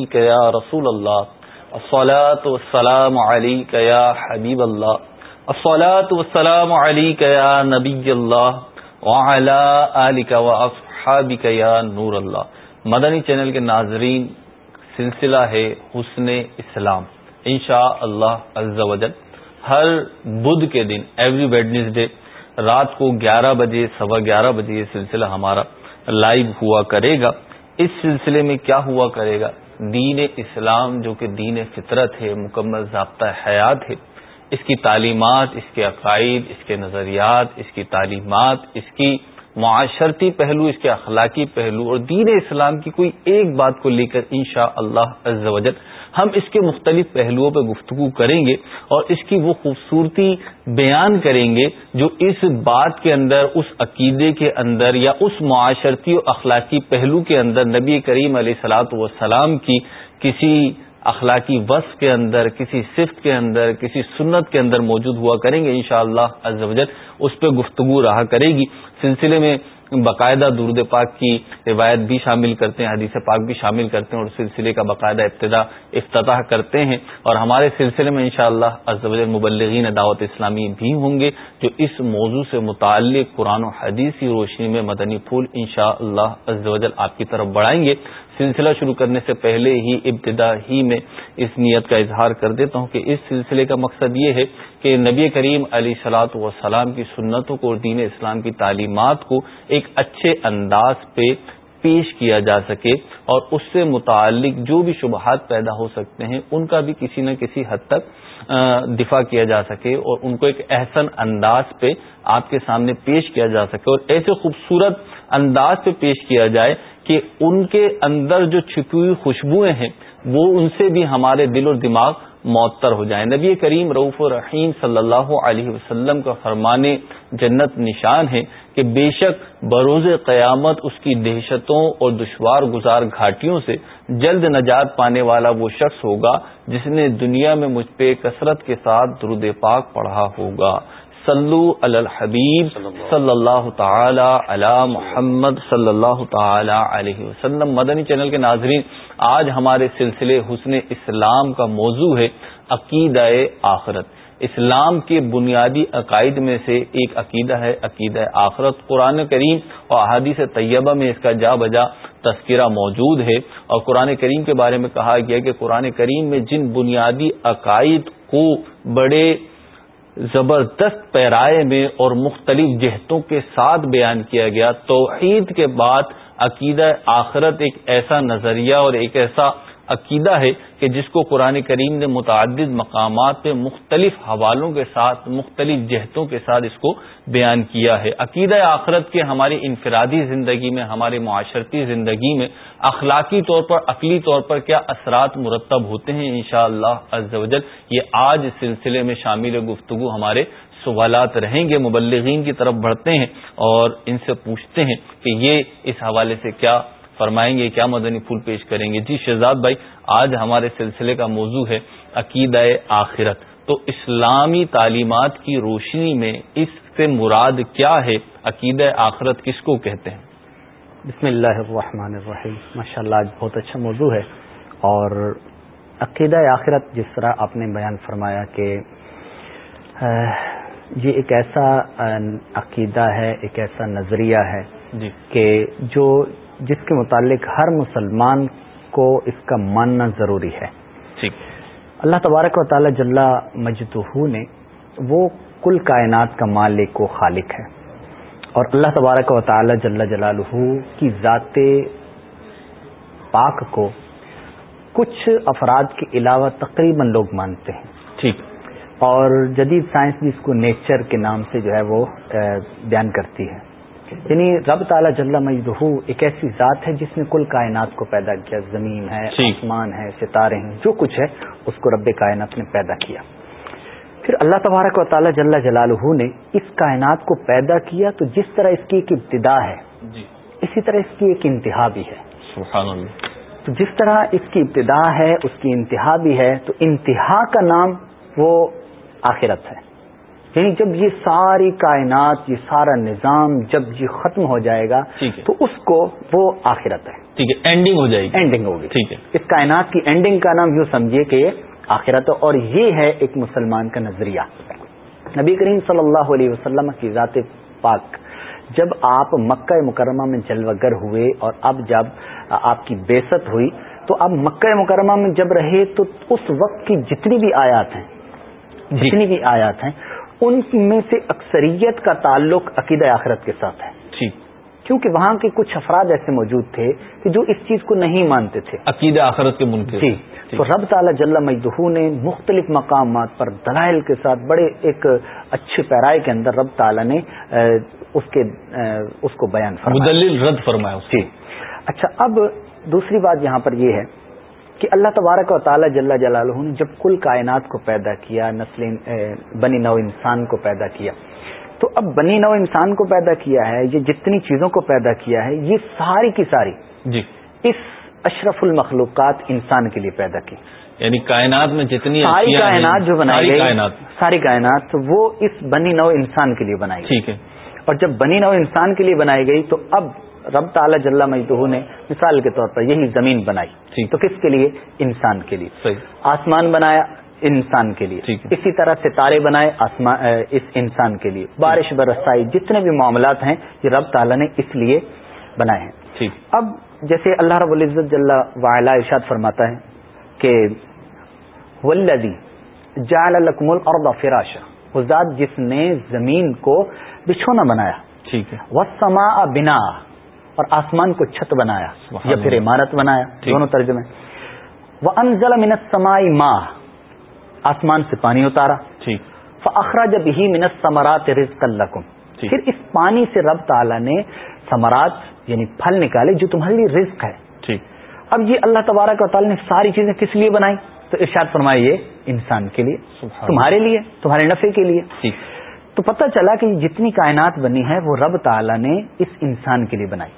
علیک یا رسول اللہ الصلاۃ والسلام علیک یا حبیب اللہ الصلاۃ والسلام علیک یا نبی اللہ وعلى آلک واصحابک یا نور اللہ مدنی چینل کے ناظرین، سلسلہ ہے حسن اسلام. انشاء اللہ عز و جل، ہر بدھ کے دن ایوری ویڈنسڈے رات کو گیارہ بجے، سوا گیارہ بجے یہ سلسلہ ہمارا لائیو ہوا کرے گا. اس سلسلے میں کیا ہوا کرے گا؟ دین اسلام جو کہ دین فطرت ہے، مکمل ضابطہ حیات ہے، اس کی تعلیمات، اس کے عقائد، اس کے نظریات، اس کی تعلیمات، اس کی معاشرتی پہلو، اس کے اخلاقی پہلو اور دین اسلام کی کوئی ایک بات کو لے کر انشاء اللہ وجل ہم اس کے مختلف پہلوؤں پہ گفتگو کریں گے اور اس کی وہ خوبصورتی بیان کریں گے جو اس بات کے اندر، اس عقیدے کے اندر یا اس معاشرتی اور اخلاقی پہلو کے اندر نبی کریم علیہ سلاۃ وسلام کی کسی اخلاقی وصف کے اندر، کسی صفت کے اندر، کسی سنت کے اندر موجود ہوا کریں گے، انشاءاللہ شاء اللہ اس پہ گفتگو رہا کرے گی۔ سلسلے میں باقاعدہ درود پاک کی روایت بھی شامل کرتے ہیں، حدیث پاک بھی شامل کرتے ہیں اور سلسلے کا باقاعدہ ابتدا افتتاح کرتے ہیں اور ہمارے سلسلے میں انشاءاللہ شاء اللہ مبلغین دعوت اسلامی بھی ہوں گے جو اس موضوع سے متعلق قرآن و حدیث کی روشنی میں مدنی پھول انشاءاللہ شاء اللہ آپ کی طرف بڑھائیں گے۔ سلسلہ شروع کرنے سے پہلے ہی ابتدا ہی میں اس نیت کا اظہار کر دیتا ہوں کہ اس سلسلے کا مقصد یہ ہے کہ نبی کریم علی سلاۃ وسلام کی سنتوں کو اور دین اسلام کی تعلیمات کو ایک اچھے انداز پہ پیش کیا جا سکے اور اس سے متعلق جو بھی شبہات پیدا ہو سکتے ہیں، ان کا بھی کسی نہ کسی حد تک دفاع کیا جا سکے اور ان کو ایک احسن انداز پہ آپ کے سامنے پیش کیا جا سکے اور ایسے خوبصورت انداز پہ پیش کیا جائے کہ ان کے اندر جو چھپی ہوئی خوشبوئیں ہیں، وہ ان سے بھی ہمارے دل اور دماغ معطر ہو جائیں۔ نبی کریم رعف الرحیم صلی اللہ علیہ وسلم کا فرمانے جنت نشان ہے کہ بے شک بروز قیامت اس کی دہشتوں اور دشوار گزار گھاٹیوں سے جلد نجات پانے والا وہ شخص ہوگا جس نے دنیا میں مجھ پہ کثرت کے ساتھ درود پاک پڑھا ہوگا۔ صلو علی الحبیب صلی اللہ تعالی علی محمد صلی اللہ تعالی علیہ وسلم۔ مدنی چینل کے ناظرین آج ہمارے سلسلے حسن اسلام کا موضوع ہے عقیدہ آخرت۔ اسلام کے بنیادی عقائد میں سے ایک عقیدہ ہے عقیدہ آخرت۔ قرآن کریم اور احادیث طیبہ میں اس کا جا بجا تذکرہ موجود ہے۔ اور قرآن کریم کے بارے میں کہا گیا کہ قرآن کریم میں جن بنیادی عقائد کو بڑے زبردست پیرائے میں اور مختلف جہتوں کے ساتھ بیان کیا گیا، توحید کے بعد عقیدہ آخرت ایک ایسا نظریہ اور ایک ایسا عقیدہ ہے کہ جس کو قرآن کریم نے متعدد مقامات پہ مختلف حوالوں کے ساتھ، مختلف جہتوں کے ساتھ اس کو بیان کیا ہے۔ عقیدہ آخرت کے ہماری انفرادی زندگی میں، ہمارے معاشرتی زندگی میں اخلاقی طور پر، عقلی طور پر کیا اثرات مرتب ہوتے ہیں؟ انشاءاللہ شاء اللہ یہ آج سلسلے میں شامل گفتگو ہمارے سوالات رہیں گے۔ مبلغین کی طرف بڑھتے ہیں اور ان سے پوچھتے ہیں کہ یہ اس حوالے سے کیا فرمائیں گے کیا مدنی پھول پیش کریں گے؟ جی شہزاد بھائی آج ہمارے سلسلے کا موضوع ہے عقیدہ آخرت۔ تو اسلامی تعلیمات کی روشنی میں اس سے مراد کیا ہے؟ عقیدہ آخرت کس کو کہتے ہیں؟ بسم اللہ الرحمن الرحیم۔ ماشاء اللہ آج بہت اچھا موضوع ہے۔ اور عقیدہ آخرت جس طرح آپ نے بیان فرمایا کہ یہ ایک ایسا عقیدہ ہے ایک ایسا نظریہ ہے جی۔ کہ جو جس کے متعلق ہر مسلمان کو اس کا ماننا ضروری ہے۔ اللہ تبارک و تعالی جل مجدہ نے وہ کل کائنات کا مالک و خالق ہے۔ اور اللہ تبارک و تعالی جل جلالہ کی ذات پاک کو کچھ افراد کے علاوہ تقریباً لوگ مانتے ہیں۔ ٹھیک۔ اور جدید سائنس بھی اس کو نیچر کے نام سے جو ہے وہ بیان کرتی ہے۔ یعنی رب تعالیٰ جل مجدہ ایک ایسی ذات ہے جس نے کل کائنات کو پیدا کیا زمین ہے آسمان ہے ستارے ہیں جو کچھ ہے اس کو رب کائنات نے پیدا کیا۔ پھر اللہ تبارک و تعالیٰ جل جلالہ نے اس کائنات کو پیدا کیا تو جس طرح اس کی ایک ابتدا ہے جی۔ اسی طرح اس کی ایک انتہا بھی ہے۔ سبحان اللہ۔ تو جس طرح اس کی ابتدا ہے اس کی انتہا بھی ہے تو انتہا کا نام وہ آخرت ہے۔ یعنی جب یہ ساری کائنات یہ سارا نظام جب یہ ختم ہو جائے گا تو اس کو وہ آخرت ہے۔ ٹھیک ہے اینڈنگ ہو جائے گی۔ اینڈنگ ہوگی۔ ٹھیک ہے۔ اس کائنات کی اینڈنگ کا نام یوں سمجھیے کہ یہ آخرت ہے اور یہ ہے ایک مسلمان کا نظریہ۔ نبی کریم صلی اللہ علیہ وسلم کی ذات پاک جب آپ مکہ مکرمہ میں جلوگر ہوئے اور اب جب آپ کی بےست ہوئی تو اب مکہ مکرمہ میں جب رہے تو اس وقت کی جتنی بھی آیات ہیں جی۔ جتنی بھی آیات ہیں ان میں سے اکثریت کا تعلق عقیدہ آخرت کے ساتھ ہے۔ ٹھیک کیونکہ وہاں کے کچھ افراد ایسے موجود تھے کہ جو اس چیز کو نہیں مانتے تھے۔ عقیدہ آخرت کے ملک جی۔ تو رب تعالیٰ جل مجدہ نے مختلف مقامات پر دلائل کے ساتھ بڑے ایک اچھے پیرائے کے اندر رب تعالیٰ نے اس کے اس کو بیان فرمایا۔ رد فرمایا۔ جی۔ اچھا اب دوسری بات یہاں پر یہ ہے کہ اللہ تبارک و تعالیٰ جل جلالہ نے جب کل کائنات کو پیدا کیا نسل بنی نو انسان کو پیدا کیا۔ تو اب بنی نو انسان کو پیدا کیا ہے یہ جتنی چیزوں کو پیدا کیا ہے یہ ساری کی ساری جی۔ اس اشرف المخلوقات انسان کے لیے پیدا کی۔ یعنی کائنات میں جتنی ساری کائنات جو بنائی گئی ساری کائنات وہ اس بنی نو انسان کے لیے بنائی ٹھیک ہے۔ اور جب بنی نو انسان کے لیے بنائی گئی تو اب رب تعالی جل مجدہ نے مثال کے طور پر یہی زمین بنائی۔ تو کس کے لیے؟ انسان کے لیے۔ آسمان بنایا انسان کے لیے۔ اسی طرح ستارے بنائے آسمان اس انسان کے لیے۔ بارش برسائی جتنے بھی معاملات ہیں یہ رب تعالیٰ نے اس لیے بنائے ہیں۔ اب جیسے اللہ رب العزت جل وعلا ارشاد فرماتا ہے کہ ولدی جال القم الرد فراشا ذات جس نے زمین کو بچھونا بنایا۔ ٹھیک ہے۔ وہ سما بنا اور آسمان کو چھت بنایا یا پھر عمارت بنایا دونوں ترجمے۔ وہ انزل منت سمائی ماہ آسمان سے پانی اتارا۔ فخرا جب ہی منت سمرات رزق الکم پھر اس پانی سے رب تعالی نے سمرات یعنی پھل نکالے جو تمہارے لیے رزق ہے۔ اب یہ اللہ تبارک و تعالی نے ساری چیزیں کس لیے بنائی؟ تو ارشاد فرمائے یہ انسان کے لیے تمہارے لیے تمہارے نفع کے لیے۔ تو پتہ چلا کہ جتنی کائنات بنی ہے وہ رب تعالی نے اس انسان کے لیے بنائی۔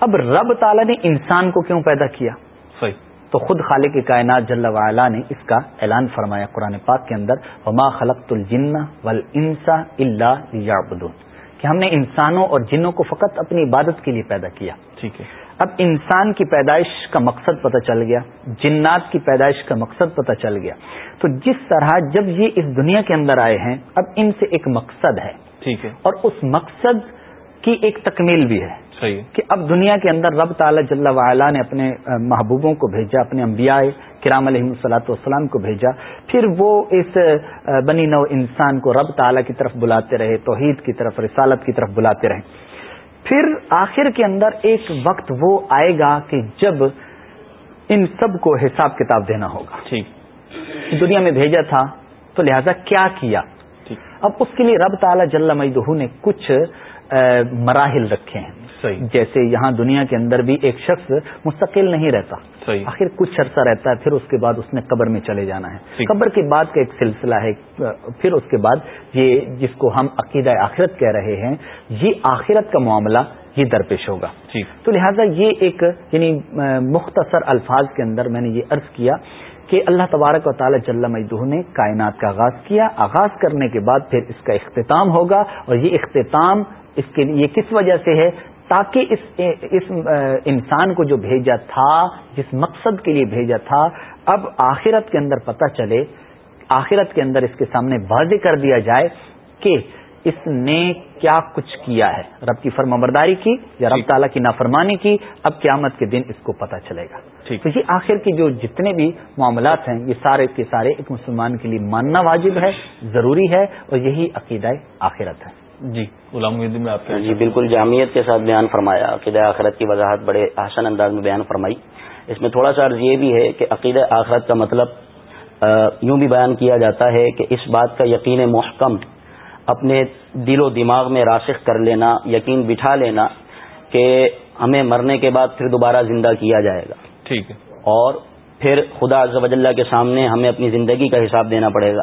اب رب تعالیٰ نے انسان کو کیوں پیدا کیا؟ صحیح۔ تو خود خالق کائنات جل وعلا نے اس کا اعلان فرمایا قرآن پاک کے اندر وما خلقت الجن والانسا الا ليعبدون۔ کہ ہم نے انسانوں اور جنوں کو فقط اپنی عبادت کے لیے پیدا کیا۔ ٹھیک ہے۔ اب انسان کی پیدائش کا مقصد پتہ چل گیا جنات کی پیدائش کا مقصد پتہ چل گیا۔ تو جس طرح جب یہ اس دنیا کے اندر آئے ہیں اب ان سے ایک مقصد ہے۔ ٹھیک ہے۔ اور اس مقصد کی ایک تکمیل بھی ہے۔ صحیح کہ اب دنیا کے اندر رب تعالی جل وعلا نے اپنے محبوبوں کو بھیجا اپنے انبیاء کرام علیہ السلاۃ والسلام کو بھیجا۔ پھر وہ اس بنی نو انسان کو رب تعالی کی طرف بلاتے رہے توحید کی طرف رسالت کی طرف بلاتے رہے۔ پھر آخر کے اندر ایک وقت وہ آئے گا کہ جب ان سب کو حساب کتاب دینا ہوگا۔ ٹھیک۔ دنیا میں بھیجا تھا تو لہذا کیا کیا؟ اب اس کے لیے رب تعالی جل مجدہ نے کچھ مراحل رکھے ہیں۔ صحیح. جیسے یہاں دنیا کے اندر بھی ایک شخص مستقل نہیں رہتا. صحیح. آخر کچھ عرصہ رہتا ہے پھر اس کے بعد اس نے قبر میں چلے جانا ہے. قبر کے بعد کا ایک سلسلہ ہے پھر اس کے بعد یہ جس کو ہم عقیدہ آخرت کہہ رہے ہیں یہ آخرت کا معاملہ یہ درپیش ہوگا. تو لہٰذا یہ ایک یعنی مختصر الفاظ کے اندر میں نے یہ عرض کیا کہ اللہ تبارک و تعالی جل مجدہ نے کائنات کا آغاز کیا. آغاز کرنے کے بعد پھر اس کا اختتام ہوگا اور یہ اختتام اس کے لیے کس وجہ سے ہے؟ تاکہ اس اس انسان کو جو بھیجا تھا جس مقصد کے لیے بھیجا تھا اب آخرت کے اندر پتہ چلے آخرت کے اندر اس کے سامنے واضح کر دیا جائے کہ اس نے کیا کچھ کیا ہے۔ رب کی فرمبرداری کی یا رب تعالیٰ کی نافرمانی کی اب قیامت کے دن اس کو پتہ چلے گا۔ تو یہ آخر کی جو جتنے بھی معاملات ہیں یہ سارے کے سارے ایک مسلمان کے لیے ماننا واجب ہے ضروری ہے اور یہی عقیدہ آخرت ہے۔ جی غلام میں آپ جی بالکل جامعت کے ساتھ بیان فرمایا عقیدہ آخرت کی وضاحت بڑے آسان انداز میں بیان فرمائی۔ اس میں تھوڑا سا عرض یہ بھی ہے کہ عقیدہ آخرت کا مطلب یوں بھی بیان کیا جاتا ہے کہ اس بات کا یقین محکم اپنے دل و دماغ میں راسخ کر لینا یقین بٹھا لینا کہ ہمیں مرنے کے بعد پھر دوبارہ زندہ کیا جائے گا۔ ٹھیک ہے۔ اور پھر خدا اللہ کے سامنے ہمیں اپنی زندگی کا حساب دینا پڑے گا۔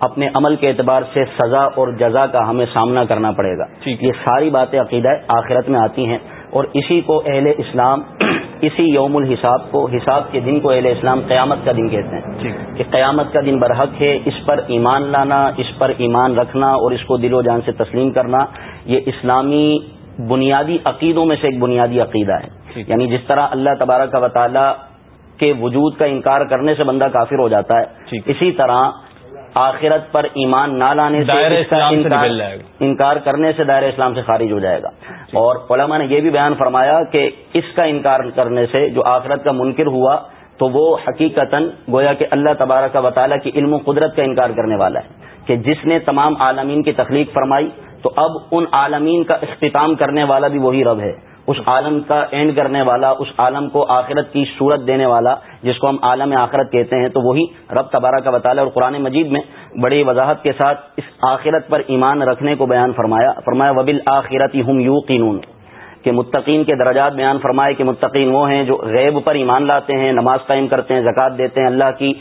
اپنے عمل کے اعتبار سے سزا اور جزا کا ہمیں سامنا کرنا پڑے گا۔ یہ ساری باتیں عقیدہ آخرت میں آتی ہیں اور اسی کو اہل اسلام اسی یوم الحساب کو حساب کے دن کو اہل اسلام قیامت کا دن کہتے ہیں۔ کہ قیامت کا دن برحق ہے اس پر ایمان لانا اس پر ایمان رکھنا اور اس کو دل و جان سے تسلیم کرنا یہ اسلامی بنیادی عقیدوں میں سے ایک بنیادی عقیدہ ہے۔ یعنی جس طرح اللہ تبارک و تعالی کے وجود کا انکار کرنے سے بندہ کافر ہو جاتا ہے اسی طرح آخرت پر ایمان نہ لانے سے انکار کرنے سے دائر اسلام سے خارج ہو جائے گا۔ اور علماء نے یہ بھی بیان فرمایا کہ اس کا انکار کرنے سے جو آخرت کا منکر ہوا تو وہ حقیقت گویا کہ اللہ تبارک کا وطالعہ کی علم و قدرت کا انکار کرنے والا ہے۔ کہ جس نے تمام عالمین کی تخلیق فرمائی تو اب ان عالمین کا اختتام کرنے والا بھی وہی رب ہے۔ اس عالم کا اینڈ کرنے والا، اس عالم کو آخرت کی صورت دینے والا، جس کو ہم عالم آخرت کہتے ہیں، تو وہی رب تبارہ کا وطالعہ اور قرآن مجید میں بڑی وضاحت کے ساتھ اس آخرت پر ایمان رکھنے کو بیان فرمایا۔ فرمایا وبل آخرت ہم یو قینون کہ متقین کے درجات بیان فرمائے کہ متقین وہ ہیں جو غیب پر ایمان لاتے ہیں، نماز قائم کرتے ہیں، زکوٰۃ دیتے ہیں، اللہ کی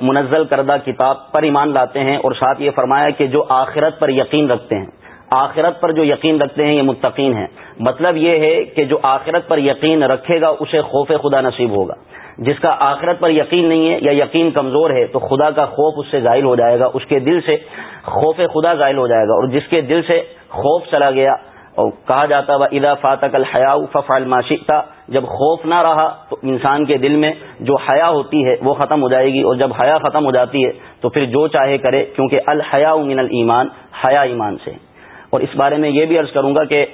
منزل کردہ کتاب پر ایمان لاتے ہیں اور ساتھ یہ فرمایا کہ جو آخرت پر یقین رکھتے ہیں۔ آخرت پر جو یقین رکھتے ہیں، یہ متقین ہیں۔ مطلب یہ ہے کہ جو آخرت پر یقین رکھے گا، اسے خوف خدا نصیب ہوگا۔ جس کا آخرت پر یقین نہیں ہے یا یقین کمزور ہے، تو خدا کا خوف اس سے ظاہر ہو جائے گا، اس کے دل سے خوف خدا ظاہر ہو جائے گا۔ اور جس کے دل سے خوف چلا گیا، اور کہا جاتا وہ ادا فاتق الحیا فف الماشکتا جب خوف نہ رہا، تو انسان کے دل میں جو حیا ہوتی ہے، وہ ختم ہو جائے گی۔ اور جب حیا ختم ہو جاتی ہے، تو پھر جو چاہے کرے، کیونکہ الحیا من المان حیا ایمان سے۔ اور اس بارے میں یہ بھی عرض کروں گا کہ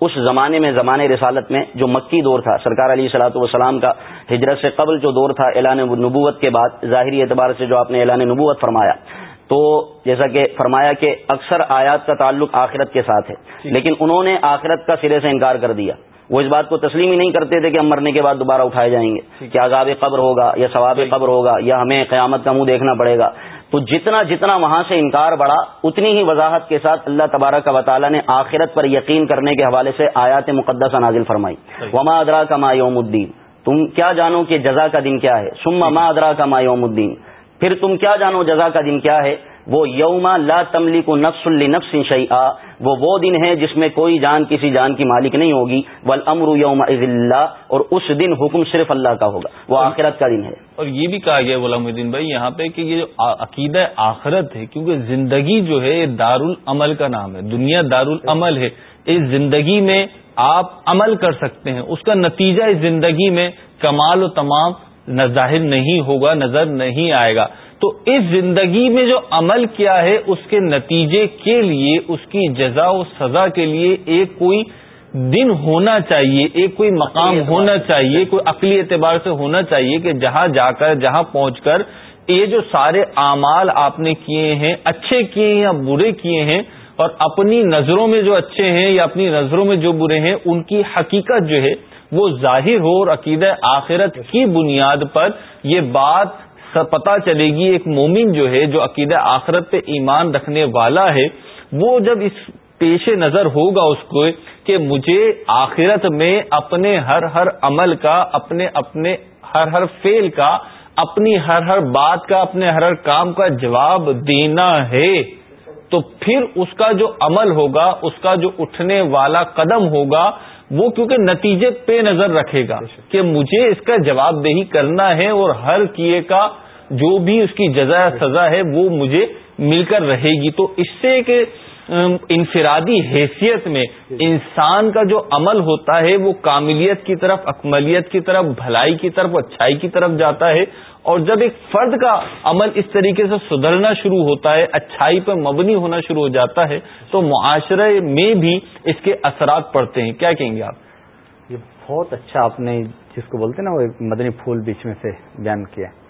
اس زمانے میں زمانے رسالت میں جو مکی دور تھا سرکار علی صلاحت والسلام کا ہجرت سے قبل جو دور تھا اعلان نبوت کے بعد ظاہری اعتبار سے جو آپ نے اعلان نبوت فرمایا تو جیسا کہ فرمایا کہ اکثر آیات کا تعلق آخرت کے ساتھ ہے لیکن انہوں نے آخرت کا سرے سے انکار کر دیا۔ وہ اس بات کو تسلیم ہی نہیں کرتے تھے کہ ہم مرنے کے بعد دوبارہ اٹھائے جائیں گے کیا عذاب قبر ہوگا یا ثواب قبر ہوگا یا ہمیں قیامت کا منہ دیکھنا پڑے گا۔ تو جتنا جتنا وہاں سے انکار بڑھا اتنی ہی وضاحت کے ساتھ اللہ تبارک کا تعالیٰ نے آخرت پر یقین کرنے کے حوالے سے آیات مقدس نازل فرمائی۔ وما ادرا کا ما یوم الدین تم کیا جانو کہ جزا کا دن کیا ہے؟ سما ما ادرا کا ما یوم الدین پھر تم کیا جانو جزا کا دن کیا ہے؟ وہ یوما لا تملی کو نفس النفس شعی وہ وہ دن ہے جس میں کوئی جان کسی جان کی مالک نہیں ہوگی ول امر یوم اللہ اور اس دن حکم صرف اللہ کا ہوگا وہ آخرت کا دن ہے۔ اور یہ بھی کہا گیا غلام الدین بھائی یہاں پہ کہ یہ جو عقیدہ آخرت ہے کیونکہ زندگی جو ہے یہ دار العمل کا نام ہے دنیا دار العمل ہے۔ اس زندگی میں آپ عمل کر سکتے ہیں اس کا نتیجہ اس زندگی میں کمال و تمام ظاہر نہیں ہوگا نظر نہیں آئے گا۔ تو اس زندگی میں جو عمل کیا ہے اس کے نتیجے کے لیے اس کی جزا و سزا کے لیے ایک کوئی دن ہونا چاہیے ایک کوئی مقام ہونا چاہیے کوئی عقلی اعتبار سے ہونا چاہیے کہ جہاں جا کر جہاں پہنچ کر یہ جو سارے اعمال آپ نے کیے ہیں اچھے کیے ہیں یا برے کیے ہیں اور اپنی نظروں میں جو اچھے ہیں یا اپنی نظروں میں جو برے ہیں ان کی حقیقت جو ہے وہ ظاہر ہو اور عقیدہ آخرت کی بنیاد پر یہ بات پتا چلے گی ایک مومن جو ہے جو عقیدہ آخرت پہ ایمان رکھنے والا ہے وہ جب اس پیش نظر ہوگا اس کو کہ مجھے آخرت میں اپنے ہر ہر عمل کا اپنے اپنے ہر ہر فیل کا اپنی ہر ہر بات کا اپنے ہر ہر کام کا جواب دینا ہے۔ تو پھر اس کا جو عمل ہوگا اس کا جو اٹھنے والا قدم ہوگا وہ کیونکہ نتیجے پہ نظر رکھے گا کہ مجھے اس کا جواب دہی کرنا ہے اور ہر کیے کا جو بھی اس کی جزا سزا ہے وہ مجھے مل کر رہے گی۔ تو اس سے کہ انفرادی حیثیت میں انسان کا جو عمل ہوتا ہے وہ کاملیت کی طرف، اکملیت کی طرف، بھلائی کی طرف، اچھائی کی طرف جاتا ہے۔ اور جب ایک فرد کا عمل اس طریقے سے سدھرنا شروع ہوتا ہے، اچھائی پر مبنی ہونا شروع ہو جاتا ہے، تو معاشرے میں بھی اس کے اثرات پڑتے ہیں۔ کیا کہیں گے آپ؟ یہ بہت اچھا آپ نے جس کو بولتے ہیں نا، وہ مدنی پھول بیچ میں سے بیان کیا۔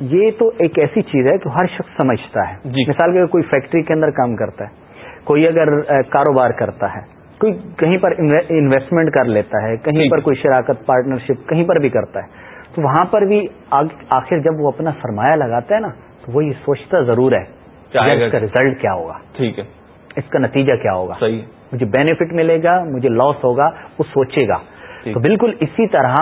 یہ تو ایک ایسی چیز ہے کہ ہر شخص سمجھتا ہے۔ جی۔ مثال کے کوئی فیکٹری کے اندر کام کرتا ہے کوئی اگر کاروبار کرتا ہے کوئی کہیں پر انویسٹمنٹ کر لیتا ہے کہیں جی۔ پر کوئی شراکت پارٹنرشپ کہیں پر بھی کرتا ہے تو وہاں پر بھی آخر جب وہ اپنا سرمایہ لگاتا ہے نا تو وہ یہ سوچتا ضرور ہے اس کا ریزلٹ کیا ہوگا۔ ٹھیک ہے۔ اس کا نتیجہ کیا ہوگا؟ صحیح مجھے بینیفٹ ملے گا مجھے لاس ہوگا وہ سوچے گا۔ تو بالکل اسی طرح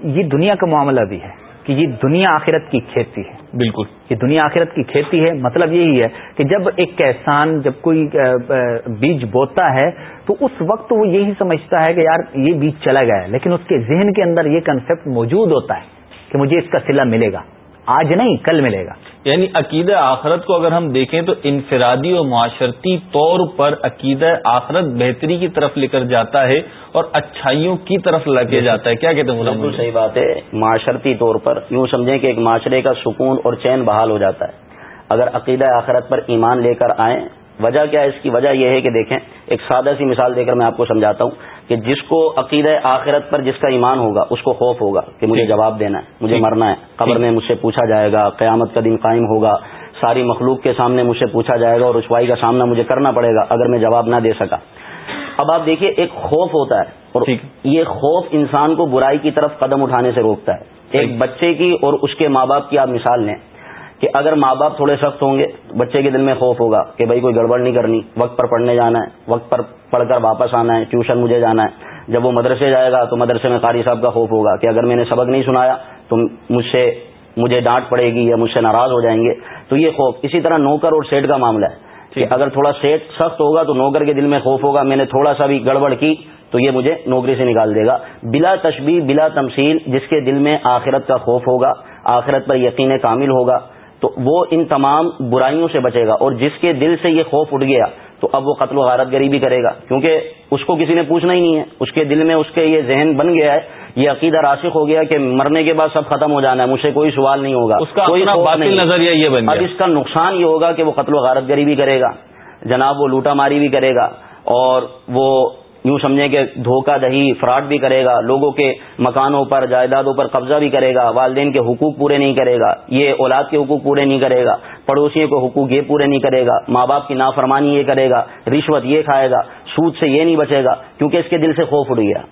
یہ دنیا کا معاملہ بھی ہے۔ کہ یہ دنیا آخرت کی کھیتی ہے۔ بالکل۔ یہ دنیا آخرت کی کھیتی ہے۔ مطلب یہی ہے کہ جب ایک کسان جب کوئی بیج بوتا ہے تو اس وقت وہ یہی سمجھتا ہے کہ یار یہ بیج چلا گیا ہے لیکن اس کے ذہن کے اندر یہ کنسپٹ موجود ہوتا ہے کہ مجھے اس کا سلا ملے گا۔ آج نہیں کل ملے گا۔ یعنی عقید آخرت کو اگر ہم دیکھیں تو انفرادی اور معاشرتی طور پر عقید آخرت بہتری کی طرف لے کر جاتا ہے اور اچھائیوں کی طرف لگے جاتا ہے۔ کیا کہتے ہیں بالکل صحیح بات ہے۔ معاشرتی طور پر یوں سمجھیں کہ ایک معاشرے کا سکون اور چین بحال ہو جاتا ہے۔ اگر عقیدہ آخرت پر ایمان لے کر آئیں وجہ کیا ہے؟ اس کی وجہ یہ ہے کہ دیکھیں ایک سادہ سی مثال دے کر میں آپ کو سمجھاتا ہوں۔ کہ جس کو عقیدہ آخرت پر جس کا ایمان ہوگا اس کو خوف ہوگا کہ مجھے جواب دینا ہے مجھے مرنا ہے۔ قبر میں مجھ سے پوچھا جائے گا قیامت کا دن قائم ہوگا ساری مخلوق کے سامنے مجھ سے پوچھا جائے گا اور رسوائی کا سامنا مجھے کرنا پڑے گا اگر میں جواب نہ دے سکا۔ اب آپ دیکھیے ایک خوف ہوتا ہے اور یہ خوف انسان کو برائی کی طرف قدم اٹھانے سے روکتا ہے۔ ایک بچے کی اور اس کے ماں باپ کی آپ مثال لیں۔ کہ اگر ماں باپ تھوڑے سخت ہوں گے بچے کے دل میں خوف ہوگا کہ بھائی کوئی گڑبڑ نہیں کرنی وقت پر پڑھنے جانا ہے وقت پر پڑھ کر واپس آنا ہے ٹیوشن مجھے جانا ہے۔ جب وہ مدرسے جائے گا تو مدرسے میں قاری صاحب کا خوف ہوگا کہ اگر میں نے سبق نہیں سنایا تو مجھ سے مجھے ڈانٹ پڑے گی یا مجھ سے ناراض ہو جائیں گے۔ تو یہ خوف اسی طرح نوکر اور سیٹ کا معاملہ ہے کہ اگر تھوڑا سیٹ سخت ہوگا تو نوکر کے دل میں خوف ہوگا میں نے تھوڑا سا بھی گڑبڑ کی تو یہ مجھے نوکری سے نکال دے گا۔ بلا تشبیح بلا تمثیل جس کے دل میں آخرت کا خوف ہوگا آخرت پر یقین کامل ہوگا۔ تو وہ ان تمام برائیوں سے بچے گا اور جس کے دل سے یہ خوف اٹھ گیا تو اب وہ قتل و غارت گری بھی کرے گا کیونکہ اس کو کسی نے پوچھنا ہی نہیں ہے۔ اس کے دل میں اس کے یہ ذہن بن گیا ہے۔ یہ عقیدہ راسخ ہو گیا کہ مرنے کے بعد سب ختم ہو جانا ہے۔ مجھ سے کوئی سوال نہیں ہوگا۔ اس کا کوئی نظریہ یہ بن اب اس کا نقصان یہ ہوگا کہ وہ قتل و غارت گری بھی کرے گا۔ جناب وہ لوٹا ماری بھی کرے گا اور وہ یوں سمجھیں کہ دھوکہ دہی فراڈ بھی کرے گا، لوگوں کے مکانوں پر، جائیدادوں پر قبضہ بھی کرے گا، والدین کے حقوق پورے نہیں کرے گا، یہ اولاد کے حقوق پورے نہیں کرے گا، پڑوسیوں کے حقوق یہ پورے نہیں کرے گا، ماں باپ کی نافرمانی یہ کرے گا، رشوت یہ کھائے گا، سود سے یہ نہیں بچے گا، کیونکہ اس کے دل سے خوف اڑ گیا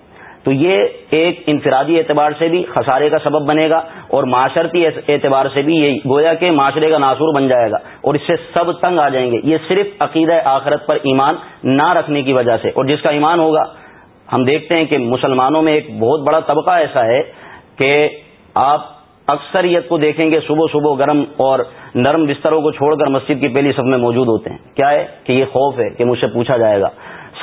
تو یہ ایک انفرادی اعتبار سے بھی خسارے کا سبب بنے گا اور معاشرتی اعتبار سے بھی یہ گویا کہ معاشرے کا ناصور بن جائے گا اور اس سے سب تنگ آ جائیں گے۔ یہ صرف عقیدہ آخرت پر ایمان نہ رکھنے کی وجہ سے۔ اور جس کا ایمان ہوگا، ہم دیکھتے ہیں کہ مسلمانوں میں ایک بہت بڑا طبقہ ایسا ہے کہ آپ اکثریت کو دیکھیں گے صبح صبح گرم اور نرم بستروں کو چھوڑ کر مسجد کی پہلی سب میں موجود ہوتے ہیں۔ کیا ہے؟ کہ یہ خوف ہے کہ مجھ سے پوچھا جائے گا۔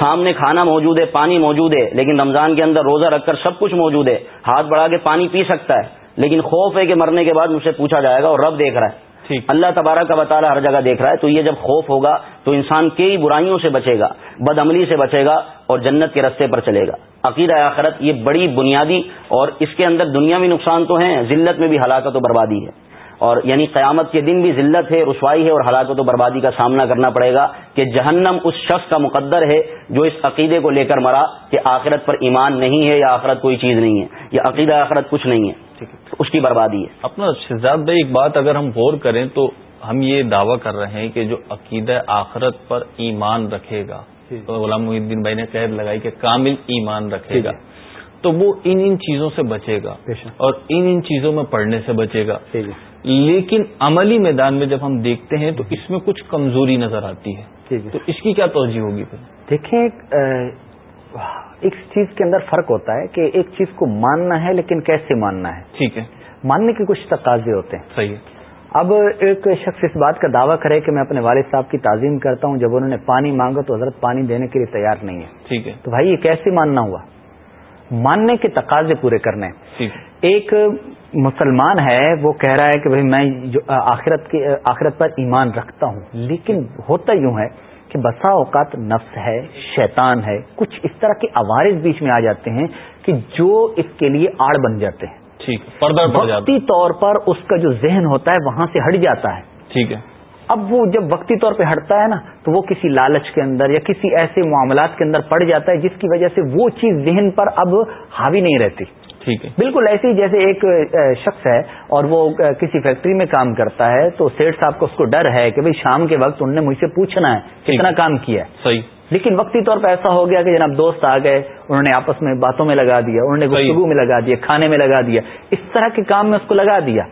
سامنے کھانا موجود ہے پانی موجود ہے لیکن رمضان کے اندر روزہ رکھ کر سب کچھ موجود ہے۔ ہاتھ بڑھا کے پانی پی سکتا ہے لیکن خوف ہے کہ مرنے کے بعد مجھ سے پوچھا جائے گا اور رب دیکھ رہا ہے۔ اللہ تبارہ کا بطالہ ہر جگہ دیکھ رہا ہے تو یہ جب خوف ہوگا تو انسان کئی برائیوں سے بچے گا بد عملی سے بچے گا اور جنت کے رستے پر چلے گا۔ عقیدہ آخرت یہ بڑی بنیادی اور اس کے اندر دنیا میں نقصان تو ہیں ذلت میں بھی ہلاکت و بربادی ہے۔ اور یعنی قیامت کے دن بھی ذلت ہے رسوائی ہے اور ہلاکت و بربادی کا سامنا کرنا پڑے گا کہ جہنم اس شخص کا مقدر ہے جو اس عقیدے کو لے کر مرا کہ آخرت پر ایمان نہیں ہے یا آخرت کوئی چیز نہیں ہے یا عقیدہ آخرت کچھ نہیں ہے۔ اس کی بربادی ہے۔ اپنا شہزاد بھائی ایک بات اگر ہم غور کریں تو ہم یہ دعویٰ کر رہے ہیں کہ جو عقیدہ آخرت پر ایمان رکھے گا۔ جی۔ غلام محی الدین بھائی نے قید لگائی کہ کامل ایمان رکھے جی، گا۔ جی۔ تو وہ ان ان چیزوں سے بچے گا۔ اور ان ان چیزوں میں پڑھنے سے بچے گا۔ لیکن عملی میدان میں جب ہم دیکھتے ہیں تو اس میں کچھ کمزوری نظر آتی ہے۔ تو اس کی کیا توجہ ہوگی پھر؟ دیکھیں ایک چیز کے اندر فرق ہوتا ہے کہ ایک چیز کو ماننا ہے لیکن کیسے ماننا ہے۔ ٹھیک ہے۔ ماننے کے کچھ تقاضے ہوتے ہیں۔ صحیح اب ایک شخص اس بات کا دعویٰ کرے کہ میں اپنے والد صاحب کی تعظیم کرتا ہوں جب انہوں نے پانی مانگا تو حضرت پانی دینے کے لیے تیار نہیں ہے۔ ٹھیک ہے۔ تو بھائی یہ کیسے ماننا ہوا؟ ماننے کے تقاضے پورے کرنے ایک مسلمان ہے وہ کہہ رہا ہے کہ بھائی میں جو آخرت کی آخرت پر ایمان رکھتا ہوں۔ لیکن ہوتا یوں ہے کہ بسا اوقات نفس ہے شیطان ہے کچھ اس طرح کے عوارض بیچ میں آ جاتے ہیں کہ جو اس کے لیے آڑ بن جاتے ہیں۔ ٹھیک طور پر اس کا جو ذہن ہوتا ہے وہاں سے ہٹ جاتا ہے۔ ٹھیک ہے۔ اب وہ جب وقتی طور پہ ہٹتا ہے نا تو وہ کسی لالچ کے اندر یا کسی ایسے معاملات کے اندر پڑ جاتا ہے جس کی وجہ سے وہ چیز ذہن پر اب حاوی نہیں رہتی۔ ٹھیک ہے۔ بالکل ایسے ہی جیسے ایک شخص ہے اور وہ کسی فیکٹری میں کام کرتا ہے تو سیٹ صاحب کو اس کو ڈر ہے کہ بھائی شام کے وقت انہوں نے مجھ سے پوچھنا ہے کتنا کام کیا ہے۔ صحیح۔ لیکن وقتی طور پہ ایسا ہو گیا کہ جناب دوست آ گئے انہوں نے آپس میں باتوں میں لگا دیا انہوں نے گفتگو میں لگا دیا کھانے میں لگا دیا اس طرح کے کام میں اس کو لگا دیا۔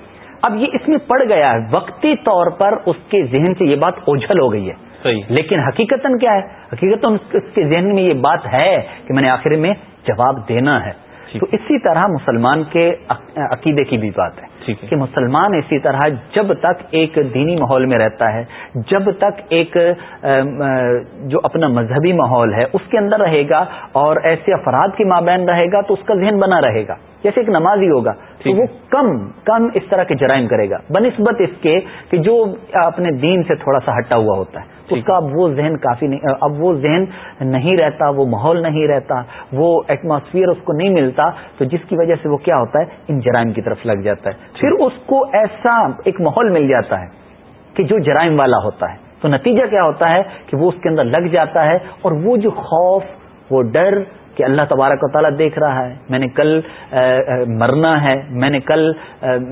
اب یہ اس میں پڑ گیا ہے۔ وقتی طور پر اس کے ذہن سے یہ بات اوجھل ہو گئی ہے۔ لیکن حقیقت کیا ہے؟ حقیقت اس کے ذہن میں یہ بات ہے کہ میں نے آخر میں جواب دینا ہے۔ تو اسی طرح مسلمان کے عقیدے کی بھی بات ہے۔ کہ مسلمان اسی طرح جب تک ایک دینی ماحول میں رہتا ہے جب تک ایک جو اپنا مذہبی ماحول ہے اس کے اندر رہے گا اور ایسے افراد کی مابین رہے گا تو اس کا ذہن بنا رہے گا۔ جیسے ایک نمازی ہوگا۔ تو وہ کم کم اس طرح کے جرائم کرے گا۔ بنسبت اس کے کہ جو اپنے دین سے تھوڑا سا ہٹا ہوا ہوتا ہے اس کا اب وہ ذہن کافی نہیں اب وہ ذہن نہیں رہتا وہ ماحول نہیں رہتا وہ ایٹماسفیئر اس کو نہیں ملتا تو جس کی وجہ سے وہ کیا ہوتا ہے؟ ان جرائم کی طرف لگ جاتا ہے۔ پھر اس کو ایسا ایک ماحول مل جاتا ہے کہ جو جرائم والا ہوتا ہے۔ تو نتیجہ کیا ہوتا ہے؟ کہ وہ اس کے اندر لگ جاتا ہے اور وہ جو خوف وہ ڈر کہ اللہ تبارک و تعالیٰ دیکھ رہا ہے۔ میں نے کل مرنا ہے۔ میں نے کل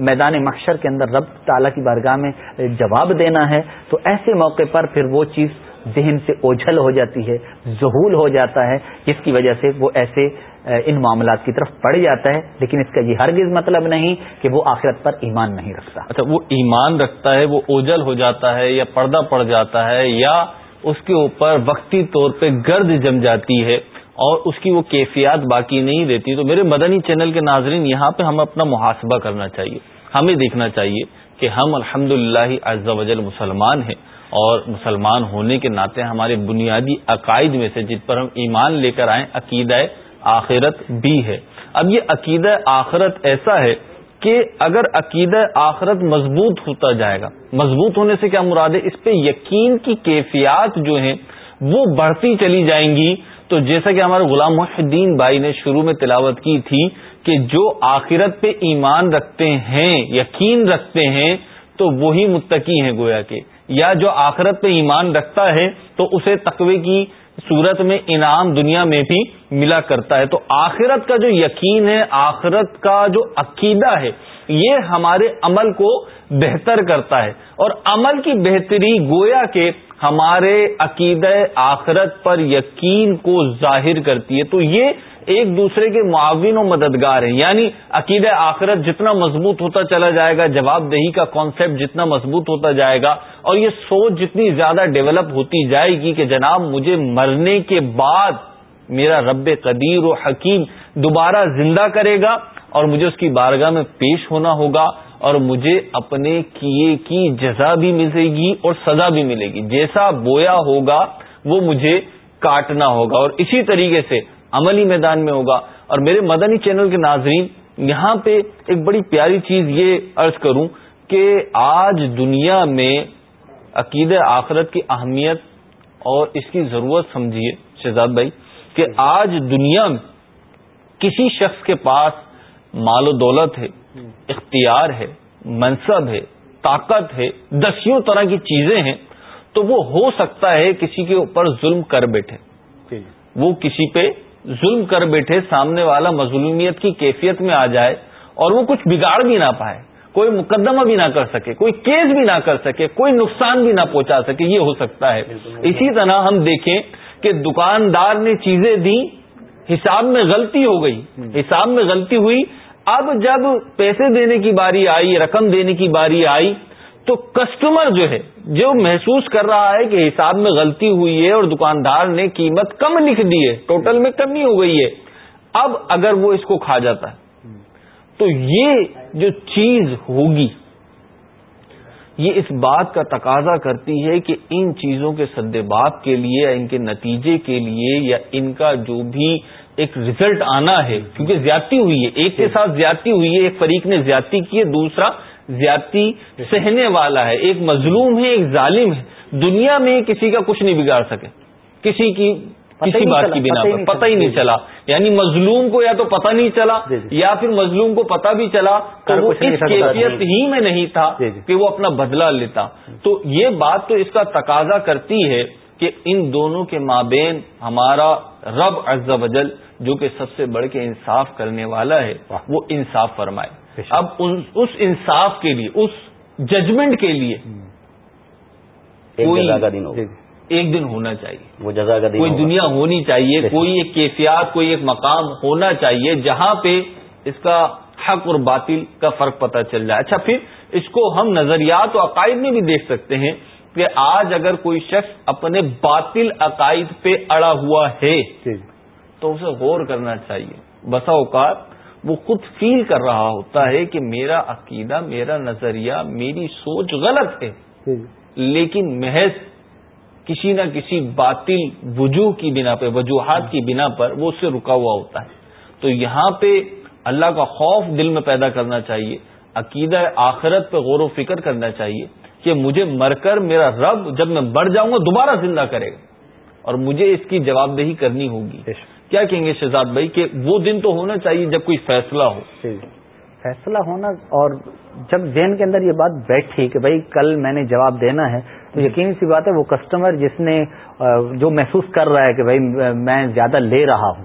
میدان محشر کے اندر رب تعالیٰ کی بارگاہ میں جواب دینا ہے۔ تو ایسے موقع پر پھر وہ چیز ذہن سے اوجھل ہو جاتی ہے ظہول ہو جاتا ہے، جس کی وجہ سے وہ ایسے ان معاملات کی طرف پڑ جاتا ہے۔ لیکن اس کا یہ ہرگز مطلب نہیں کہ وہ آخرت پر ایمان نہیں رکھتا۔ اچھا وہ ایمان رکھتا ہے، وہ اوجل ہو جاتا ہے یا پردہ پڑ جاتا ہے یا اس کے اوپر وقتی طور پہ گرد جم جاتی ہے۔ اور اس کی وہ کیفیات باقی نہیں رہتی، تو میرے مدنی چینل کے ناظرین، یہاں پہ ہمیں اپنا محاسبہ کرنا چاہیے۔ ہمیں دیکھنا چاہیے کہ ہم الحمد للہ وجل مسلمان ہیں اور مسلمان ہونے کے ناطے ہمارے بنیادی عقائد میں سے جس پر ہم ایمان لے کر آئیں، عقیدہ آخرت بھی ہے۔ اب یہ عقیدہ آخرت ایسا ہے کہ اگر عقیدہ آخرت مضبوط ہوتا جائے گا، مضبوط ہونے سے کیا مراد ہے؟ اس پہ یقین کی کیفیات جو ہیں، وہ بڑھتی چلی جائیں گی۔ تو جیسا کہ ہمارے غلام محدین بھائی نے شروع میں تلاوت کی تھی کہ جو آخرت پہ ایمان رکھتے ہیں، یقین رکھتے ہیں، تو وہی متقی ہیں گویا کے یا جو آخرت پہ ایمان رکھتا ہے، تو اسے تقوی کی صورت میں انعام دنیا میں بھی ملا کرتا ہے۔ تو آخرت کا جو یقین ہے، آخرت کا جو عقیدہ ہے، یہ ہمارے عمل کو بہتر کرتا ہے۔ اور عمل کی بہتری گویا کہ ہمارے عقیدہ آخرت پر یقین کو ظاہر کرتی ہے۔ تو یہ ایک دوسرے کے معاون و مددگار ہیں۔ یعنی عقیدہ آخرت جتنا مضبوط ہوتا چلا جائے گا، جواب دہی کا کانسیپٹ جتنا مضبوط ہوتا جائے گا، اور یہ سوچ جتنی زیادہ ڈیولپ ہوتی جائے گی کہ جناب مجھے مرنے کے بعد میرا رب قدیر و حکیم دوبارہ زندہ کرے گا اور مجھے اس کی بارگاہ میں پیش ہونا ہوگا اور مجھے اپنے کیے کی جزا بھی ملے گی اور سزا بھی ملے گی۔ جیسا بویا ہوگا، وہ مجھے کاٹنا ہوگا۔ اور اسی طریقے سے عملی میدان میں ہوگا اور میرے مدنی چینل کے ناظرین یہاں پہ ایک بڑی پیاری چیز یہ عرض کروں کہ آج دنیا میں عقید آخرت کی اہمیت اور اس کی ضرورت سمجھیے شہزاد بھائی کہ آج دنیا میں کسی شخص کے پاس مال و دولت ہے اختیار ہے منصب ہے طاقت ہے دسیوں طرح کی چیزیں ہیں تو وہ ہو سکتا ہے کسی کے اوپر ظلم کر بیٹھے جی۔ وہ کسی پہ ظلم کر بیٹھے سامنے والا مظلومیت کی کیفیت میں آ جائے اور وہ کچھ بگاڑ بھی نہ پائے، کوئی مقدمہ بھی نہ کر سکے، کوئی کیس بھی نہ کر سکے، کوئی نقصان بھی نہ پہنچا سکے، یہ ہو سکتا ہے۔ اسی طرح ہم دیکھیں کہ دکاندار نے چیزیں دی حساب میں غلطی ہو گئی۔ حساب میں غلطی ہوئی۔ اب جب پیسے دینے کی باری آئی، رقم دینے کی باری آئی تو کسٹمر جو ہے، جو محسوس کر رہا ہے کہ حساب میں غلطی ہوئی ہے اور دکاندار نے قیمت کم لکھ دی ہے ٹوٹل میں کمی ہو گئی ہے، اب اگر وہ اس کو کھا جاتا ہے، تو یہ جو چیز ہوگی، یہ اس بات کا تقاضا کرتی ہے کہ ان چیزوں کے سدباب کے لیے یا ان کے نتیجے کے لیے یا ان کا جو بھی ایک ریزلٹ آنا ہے، کیونکہ زیادتی ہوئی ہے، ایک کے ساتھ زیادتی ہوئی ہے، ایک فریق نے زیادتی کی ہے، دوسرا زیادتی سہنے والا ہے ایک مظلوم ہے ایک ظالم ہے۔ دنیا میں کسی کا کچھ نہیں بگاڑ سکے۔ کسی کی کسی بات کی بنا پر پتہ ہی نہیں چلا۔ یعنی مظلوم کو یا تو پتہ نہیں چلا جی، جی۔ یا پھر مظلوم کو پتہ بھی چلا تو وہ اس کیفیت ہی میں نہیں تھا جی، کہ وہ اپنا بدلہ لیتا۔ تو یہ بات تو اس کا تقاضا کرتی ہے کہ ان دونوں کے مابین ہمارا رب عز و جل جو کہ سب سے بڑھ کے انصاف کرنے والا ہے وہ انصاف فرمائے۔ اب اس انصاف کے لیے اس ججمنٹ کے لیے کوئی جی۔ ایک دن ہونا چاہیے۔ وہ جزا کا دن کوئی دنیا ہونی چاہیے کوئی ایک کیفیات کوئی ایک مقام ہونا چاہیے جہاں پہ اس کا حق اور باطل کا فرق پتہ چل جائے۔ اچھا پھر اس کو ہم نظریات و عقائد میں بھی دیکھ سکتے ہیں کہ آج اگر کوئی شخص اپنے باطل عقائد پہ اڑا ہوا ہے۔ تو اسے غور کرنا چاہیے۔ بسا اوقات وہ خود فیل کر رہا ہوتا ہے کہ میرا عقیدہ میرا نظریہ میری سوچ غلط ہے۔ جی،۔ لیکن محض کسی نہ کسی باطل وجوہ کی بنا پہ وجوہات کی بنا پر وہ اس سے رکا ہوا ہوتا ہے۔ تو یہاں پہ اللہ کا خوف دل میں پیدا کرنا چاہیے عقیدہ آخرت پہ غور و فکر کرنا چاہیے کہ مجھے مر کر میرا رب جب میں بڑھ جاؤں گا دوبارہ زندہ کرے گا۔ اور مجھے اس کی جواب دہی کرنی ہوگی۔ کیا کہیں گے شہزاد بھائی کہ وہ دن تو ہونا چاہیے جب کوئی فیصلہ ہو؟ جی، جی۔ فیصلہ ہونا اور جب ذہن کے اندر یہ بات بیٹھی کہ بھائی کل میں نے جواب دینا ہے تو یقینی سی بات ہے وہ کسٹمر جس نے جو محسوس کر رہا ہے کہ بھائی میں زیادہ لے رہا ہوں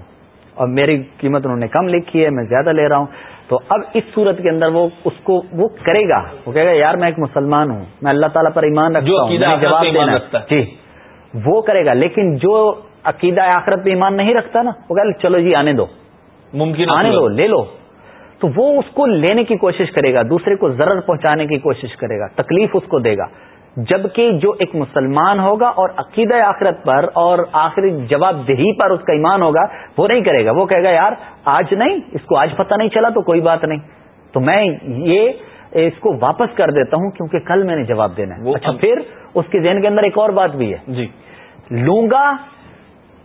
اور میری قیمت انہوں نے کم لکھی ہے میں زیادہ لے رہا ہوں تو اب اس صورت کے اندر وہ اس کو وہ کرے گا۔ وہ کہے گا یار میں ایک مسلمان ہوں میں اللہ تعالیٰ پر ایمان رکھتا ہوں جواب دینا۔ جی وہ کرے گا۔ لیکن جو عقیدہ آخرت پہ ایمان نہیں رکھتا نا وہ کہ چلو جی آنے دو۔ ممکن آنے دو لے لو۔ تو وہ اس کو لینے کی کوشش کرے گا دوسرے کو ضرر پہنچانے کی کوشش کرے گا تکلیف اس کو دے گا۔ جبکہ جو ایک مسلمان ہوگا اور عقیدہ آخرت پر اور آخری جواب دہی پر اس کا ایمان ہوگا وہ نہیں کرے گا۔ وہ کہے گا یار آج نہیں اس کو آج پتہ نہیں چلا تو کوئی بات نہیں۔ تو میں یہ اس کو واپس کر دیتا ہوں کیونکہ کل میں نے جواب دینا ہے۔ اچھا پھر اس کے ذہن کے اندر ایک اور بات بھی ہے۔ جی۔ لوں گا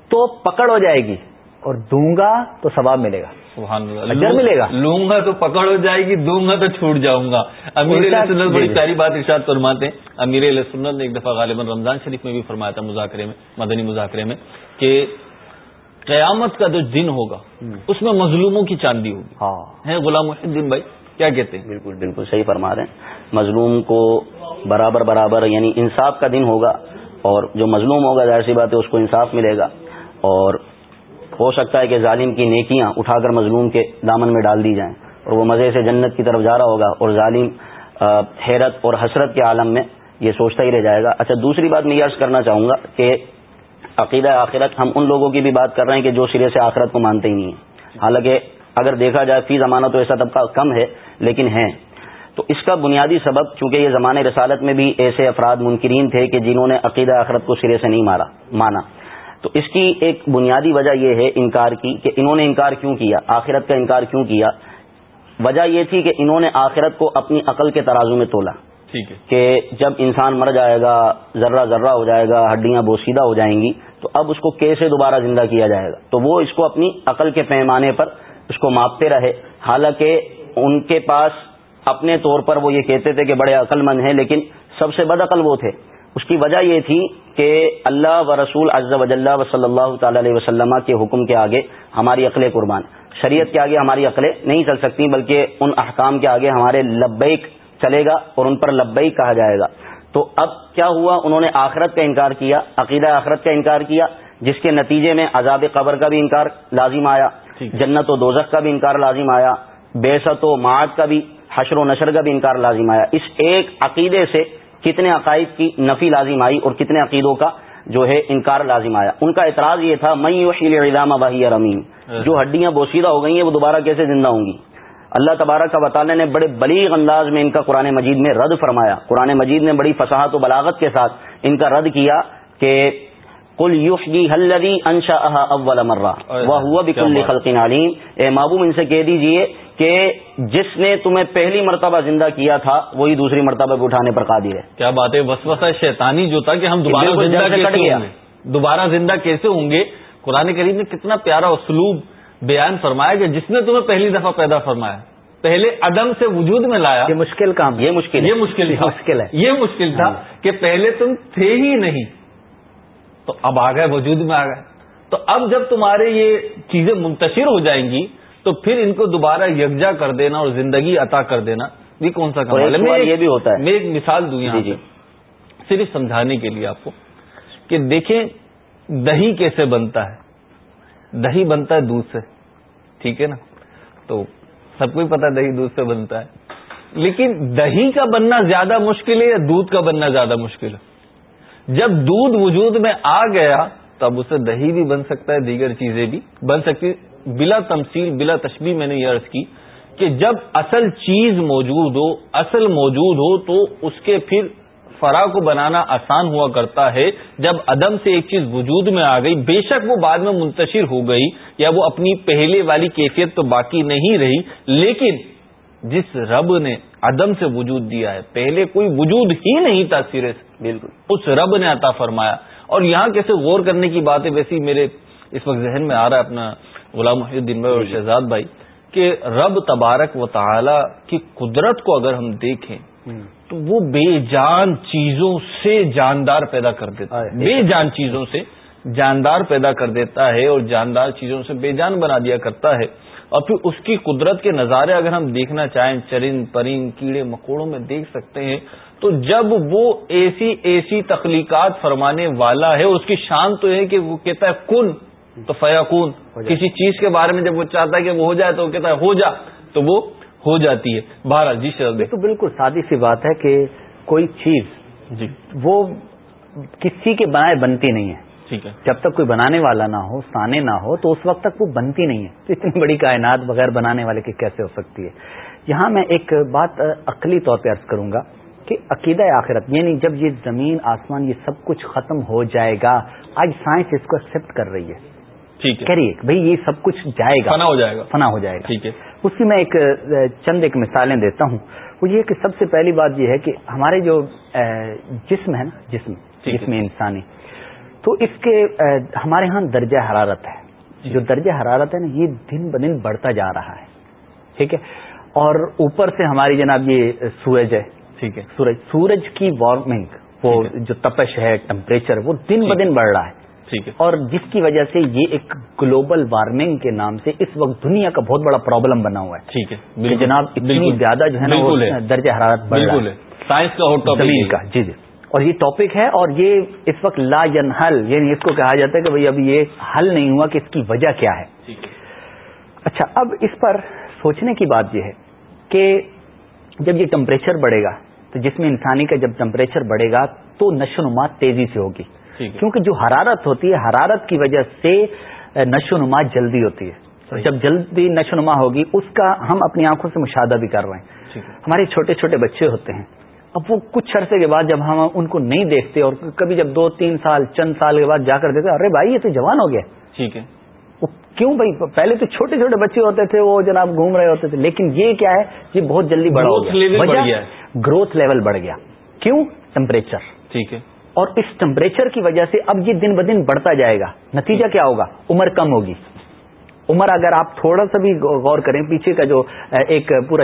تو پکڑ ہو جائے گی اور دوں گا تو ثواب ملے گا۔ ملے گا۔ لوں گا تو پکڑ ہو جائے گی دوں گا تو چھوٹ جاؤں گا۔ امیر علیہ سنت بڑی جی، جی۔ پیاری بات ارشاد فرماتے ہیں۔ امیر علیہ سنت نے ایک دفعہ غالباً رمضان شریف میں بھی فرمایا تھا مذاکرے میں مدنی مذاکرے میں کہ قیامت کا جو دن ہوگا اس میں مظلوموں کی چاندی ہوگی۔ ہاں۔ غلام الدین بھائی کیا کہتے ہیں؟ بالکل بالکل صحیح فرما رہے ہیں۔ مظلوم کو برابر برابر یعنی انصاف کا دن ہوگا اور جو مظلوم ہوگا ظاہر سی بات ہے اس کو انصاف ملے گا۔ اور ہو سکتا ہے کہ ظالم کی نیکیاں اٹھا کر مظلوم کے دامن میں ڈال دی جائیں اور وہ مزے سے جنت کی طرف جا رہا ہوگا اور ظالم حیرت اور حسرت کے عالم میں یہ سوچتا ہی رہ جائے گا۔ اچھا دوسری بات میں یہ عرض کرنا چاہوں گا کہ عقیدہ آخرت، ہم ان لوگوں کی بھی بات کر رہے ہیں کہ جو سرے سے آخرت کو مانتے ہی نہیں ہیں۔ حالانکہ اگر دیکھا جائے فی زمانہ تو ایسا طبقہ کم ہے، لیکن ہیں۔ تو اس کا بنیادی سبب، چونکہ یہ زمانے رسالت میں بھی ایسے افراد منکرین تھے کہ جنہوں نے عقیدہ آخرت کو سرے سے نہیں مارا، مانا۔ تو اس کی ایک بنیادی وجہ یہ ہے انکار کی کہ انہوں نے انکار کیوں کیا آخرت کا انکار کیوں کیا؟ وجہ یہ تھی کہ انہوں نے آخرت کو اپنی عقل کے ترازو میں تولا۔ کہ جب انسان مر جائے گا ذرہ ذرہ ہو جائے گا ہڈیاں بوسیدہ ہو جائیں گی تو اب اس کو کیسے دوبارہ زندہ کیا جائے گا؟ تو وہ اس کو اپنی عقل کے پیمانے پر اس کو ماپتے رہے۔ حالانکہ ان کے پاس اپنے طور پر وہ یہ کہتے تھے کہ بڑے عقل مند ہیں لیکن سب سے بد عقل وہ تھے۔ اس کی وجہ یہ تھی کہ اللہ و رسول عز و جل و صلی اللہ تعالی علیہ وسلم کے حکم کے آگے ہماری عقلیں قربان۔ شریعت کے آگے ہماری عقلیں نہیں چل سکتی بلکہ ان احکام کے آگے ہمارے لبیک چلے گا اور ان پر لبیک کہا جائے گا۔ تو اب کیا ہوا؟ انہوں نے آخرت کا انکار کیا عقیدہ آخرت کا انکار کیا جس کے نتیجے میں عذاب قبر کا بھی انکار لازم آیا جنت و دوزخ کا بھی انکار لازم آیا بیست و معاد کا بھی حشر و نشر کا بھی انکار لازم آیا۔ اس ایک عقیدے سے کتنے عقائد کی نفی لازم آئی اور کتنے عقیدوں کا جو ہے انکار لازم آیا۔ ان کا اعتراض یہ تھا میں علامہ باہی رمین جو ہڈیاں بوسیدہ ہو گئی ہیں وہ دوبارہ کیسے زندہ ہوں گی؟ اللہ تبارک کا وطالعہ نے بڑے بلیغ انداز میں ان کا قرآن مجید میں رد فرمایا۔ قرآن مجید نے بڑی فصاحت و بلاغت کے ساتھ ان کا رد کیا کہ کل یوشگی حلری انشا اول مرہ وہ ہوا بھی کل خلقین علیم۔ اے محبوب ان سے کہہ دیجیے کہ جس نے تمہیں پہلی مرتبہ زندہ کیا تھا وہی دوسری مرتبہ پہ اٹھانے پر قادر ہے۔ کیا بات ہے؟ وسوسہ شیطانی جو تھا کہ ہم دوبارہ زندہ کیسے گے؟ دوبارہ زندہ کیسے ہوں گے؟ قرآن کریم نے کتنا پیارا اسلوب بیان فرمایا کہ جس نے تمہیں پہلی دفعہ پیدا فرمایا۔ پہلے عدم سے وجود میں لایا۔ یہ مشکل کام یہ مشکل یہ مشکل مشکل ہے۔ یہ مشکل تھا ہاں۔ کہ پہلے تم تھے ہی نہیں۔ تو اب آ گئے وجود میں آ گئے۔ تو اب جب تمہارے یہ چیزیں منتشر ہو جائیں گی تو پھر ان کو دوبارہ یکجا کر دینا اور زندگی عطا کر دینا یہ کون سا کام ہے؟ یہ بھی ہوتا ہے۔ میں ایک مثال دوں یہاں جی، جی۔ صرف سمجھانے کے لیے آپ کو کہ دیکھیں دہی کیسے بنتا ہے۔ دہی بنتا ہے دودھ سے ٹھیک ہے نا؟ تو سب کو ہی پتا دہی دودھ سے بنتا ہے۔ لیکن دہی کا بننا زیادہ مشکل ہے یا دودھ کا بننا زیادہ مشکل ہے؟ جب دودھ وجود میں آ گیا تب اسے دہی بھی بن سکتا ہے دیگر چیزیں بھی بن سکتی بلا تمثیل بلا تشبیح میں نے یہ عرض کی کہ جب اصل چیز موجود ہو اصل موجود ہو تو اس کے پھر فرا کو بنانا آسان ہوا کرتا ہے۔ جب عدم سے ایک چیز وجود میں آ گئی بے شک وہ بعد میں منتشر ہو گئی یا وہ اپنی پہلے والی کیفیت تو باقی نہیں رہی لیکن جس رب نے عدم سے وجود دیا ہے پہلے کوئی وجود ہی نہیں تھا سرے سے۔ بالکل۔ اس رب نے عطا فرمایا۔ اور یہاں کیسے غور کرنے کی بات ہے ویسی میرے اس وقت ذہن میں آ رہا ہے اپنا غلام محی الدین بھائی اور جی۔ شہزاد بھائی کہ رب تبارک و تعالی کی قدرت کو اگر ہم دیکھیں تو وہ بے جان چیزوں سے جاندار پیدا کر دیتا ہے۔ بے جان چیزوں سے جاندار پیدا کر دیتا ہے اور جاندار چیزوں سے بے جان بنا دیا کرتا ہے۔ اور پھر اس کی قدرت کے نظارے اگر ہم دیکھنا چاہیں چرند پرند کیڑے مکوڑوں میں دیکھ سکتے ہیں تو جب وہ ایسی ایسی تخلیقات فرمانے والا ہے اس کی شان تو ہے کہ وہ کہتا ہے کن؟ تو فیاکون کسی چیز کے بارے میں جب وہ چاہتا ہے کہ وہ ہو جائے تو وہ کہتا ہے ہو جا تو وہ ہو جاتی ہے۔ بہرحال جی شرد تو بالکل سادی سی بات ہے کہ کوئی چیز جی۔ وہ کسی کے بنائے بنتی نہیں ہے۔ ٹھیک ہے۔ جب تک کوئی بنانے والا نہ ہو سانے نہ ہو تو اس وقت تک وہ بنتی نہیں ہے۔ اتنی بڑی کائنات بغیر بنانے والے کی کیسے ہو سکتی ہے؟ یہاں میں ایک بات عقلی طور پہ عرض کروں گا کہ عقیدہ آخرت یعنی جب یہ زمین آسمان یہ سب کچھ ختم ہو جائے گا آج سائنس اس کو ایکسپٹ کر رہی ہے۔ ٹھیک ہے۔ کہہ بھائی یہ سب کچھ جائے گا۔ فنا ہو جائے گا۔ فنا ہو جائے گا۔ ٹھیک ہے۔ اس کی میں ایک چند ایک مثالیں دیتا ہوں۔ وہ یہ کہ سب سے پہلی بات یہ ہے کہ ہمارے جو جسم ہے نا جسم جسم انسانی تو اس کے ہمارے ہاں درجہ حرارت ہے۔ جی۔ جو درجہ حرارت ہے نا یہ دن بدن بڑھتا جا رہا ہے۔ ٹھیک ہے۔ اور اوپر سے ہماری جناب یہ سورج ہے۔ ٹھیک ہے۔ سورج سورج کی وارمنگ وہ جو تپش ہے ٹمپریچر وہ دن بدن بڑھ رہا ہے۔ ٹھیک ہے۔ اور جس کی وجہ سے یہ ایک گلوبل وارمنگ کے نام سے اس وقت دنیا کا بہت بڑا پرابلم بنا ہوا ہے۔ ٹھیک ہے۔ جناب اتنی زیادہ جو ہے نا درجہ حرارت بڑھ رہا ہے۔ سائنس کا زمین کا۔ جی جی۔ اور یہ ٹاپک ہے اور یہ اس وقت لا ینحل یعنی اس کو کہا جاتا ہے کہ بھائی اب یہ حل نہیں ہوا کہ اس کی وجہ کیا ہے۔ اچھا اب اس پر سوچنے کی بات یہ ہے کہ جب یہ ٹمپریچر بڑھے گا تو جس میں انسانی کا جب ٹمپریچر بڑھے گا تو نشو نما تیزی سے ہوگی۔ کیونکہ جو حرارت ہوتی ہے حرارت کی وجہ سے نشو نما جلدی ہوتی ہے۔ جب جلدی نشو نما ہوگی اس کا ہم اپنی آنکھوں سے مشاہدہ بھی کر رہے ہیں۔ ہمارے چھوٹے چھوٹے بچے ہوتے ہیں اب وہ کچھ عرصے کے بعد جب ہم ان کو نہیں دیکھتے اور کبھی جب دو تین سال چند سال کے بعد جا کر دیکھتے ارے بھائی یہ تو جوان ہو گیا۔ ٹھیک ہے۔ کیوں بھائی؟ پہلے تو چھوٹے چھوٹے بچے ہوتے تھے وہ جناب گھوم رہے ہوتے تھے لیکن یہ کیا ہے؟ یہ بہت جلدی بڑا ہو گیا۔ گروتھ لیول بڑھ گیا۔ کیوں؟ ٹمپریچر ٹھیک ہے۔ اور اس ٹمپریچر کی وجہ سے اب یہ دن بدن بڑھتا جائے گا۔ نتیجہ کیا ہوگا؟ عمر کم ہوگی۔ عمر اگر آپ تھوڑا سا بھی غور کریں پیچھے کا جو ایک پورا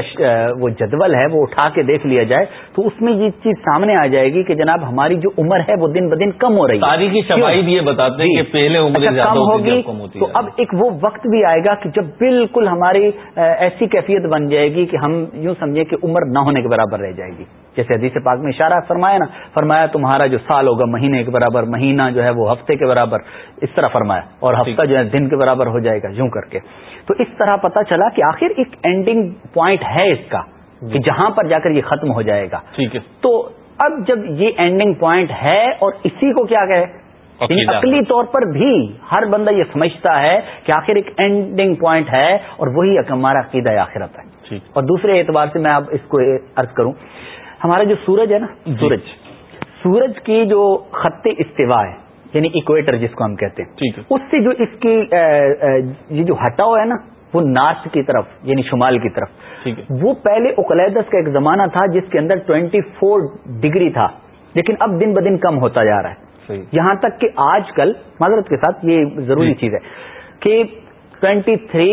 وہ جدول ہے وہ اٹھا کے دیکھ لیا جائے تو اس میں یہ چیز سامنے آ جائے گی کہ جناب ہماری جو عمر ہے وہ دن بدن کم ہو رہی ہے۔ تاریخی شواہد یہ بتاتے ہیں کہ پہلے عمر کم ہوگی تو اب ایک وہ وقت بھی آئے گا کہ جب بالکل ہماری ایسی کیفیت بن جائے گی کہ ہم یوں سمجھیں کہ عمر نہ ہونے کے برابر رہ جائے گی۔ جیسے حدیث پاک میں اشارہ فرمایا نا فرمایا تمہارا جو سال ہوگا مہینے کے برابر مہینہ جو ہے وہ ہفتے کے برابر اس طرح فرمایا اور ہفتہ جو ہے دن کے برابر ہو جائے گا یوں کر کے۔ تو اس طرح پتا چلا کہ آخر ایک اینڈنگ پوائنٹ ہے اس کا کہ جی۔ جہاں پر جا کر یہ ختم ہو جائے گا۔ ٹھیک ہے۔ تو اب جب یہ اینڈنگ پوائنٹ ہے اور اسی کو کیا کہ یعنی عقلی طور پر بھی ہر بندہ یہ سمجھتا ہے کہ آخر ایک اینڈنگ پوائنٹ ہے اور وہی ہمارا عقیدہ آخرت ہے۔ اور دوسرے اعتبار سے میں اب اس کو عرض کروں ہمارا جو سورج ہے نا جی۔ سورج۔ سورج کی جو خط استوا ہے یعنی اکویٹر جس کو ہم کہتے ہیں اس سے جو اس کی یہ جو ہٹاؤ ہے نا وہ نارتھ کی طرف یعنی شمال کی طرف۔ وہ پہلے اکلیدس کا ایک زمانہ تھا جس کے اندر ٹوینٹی فور ڈگری تھا لیکن اب دن بدن کم ہوتا جا رہا ہے۔ یہاں تک کہ آج کل معذرت کے ساتھ یہ ضروری جی۔ چیز ہے کہ ٹوینٹی تھری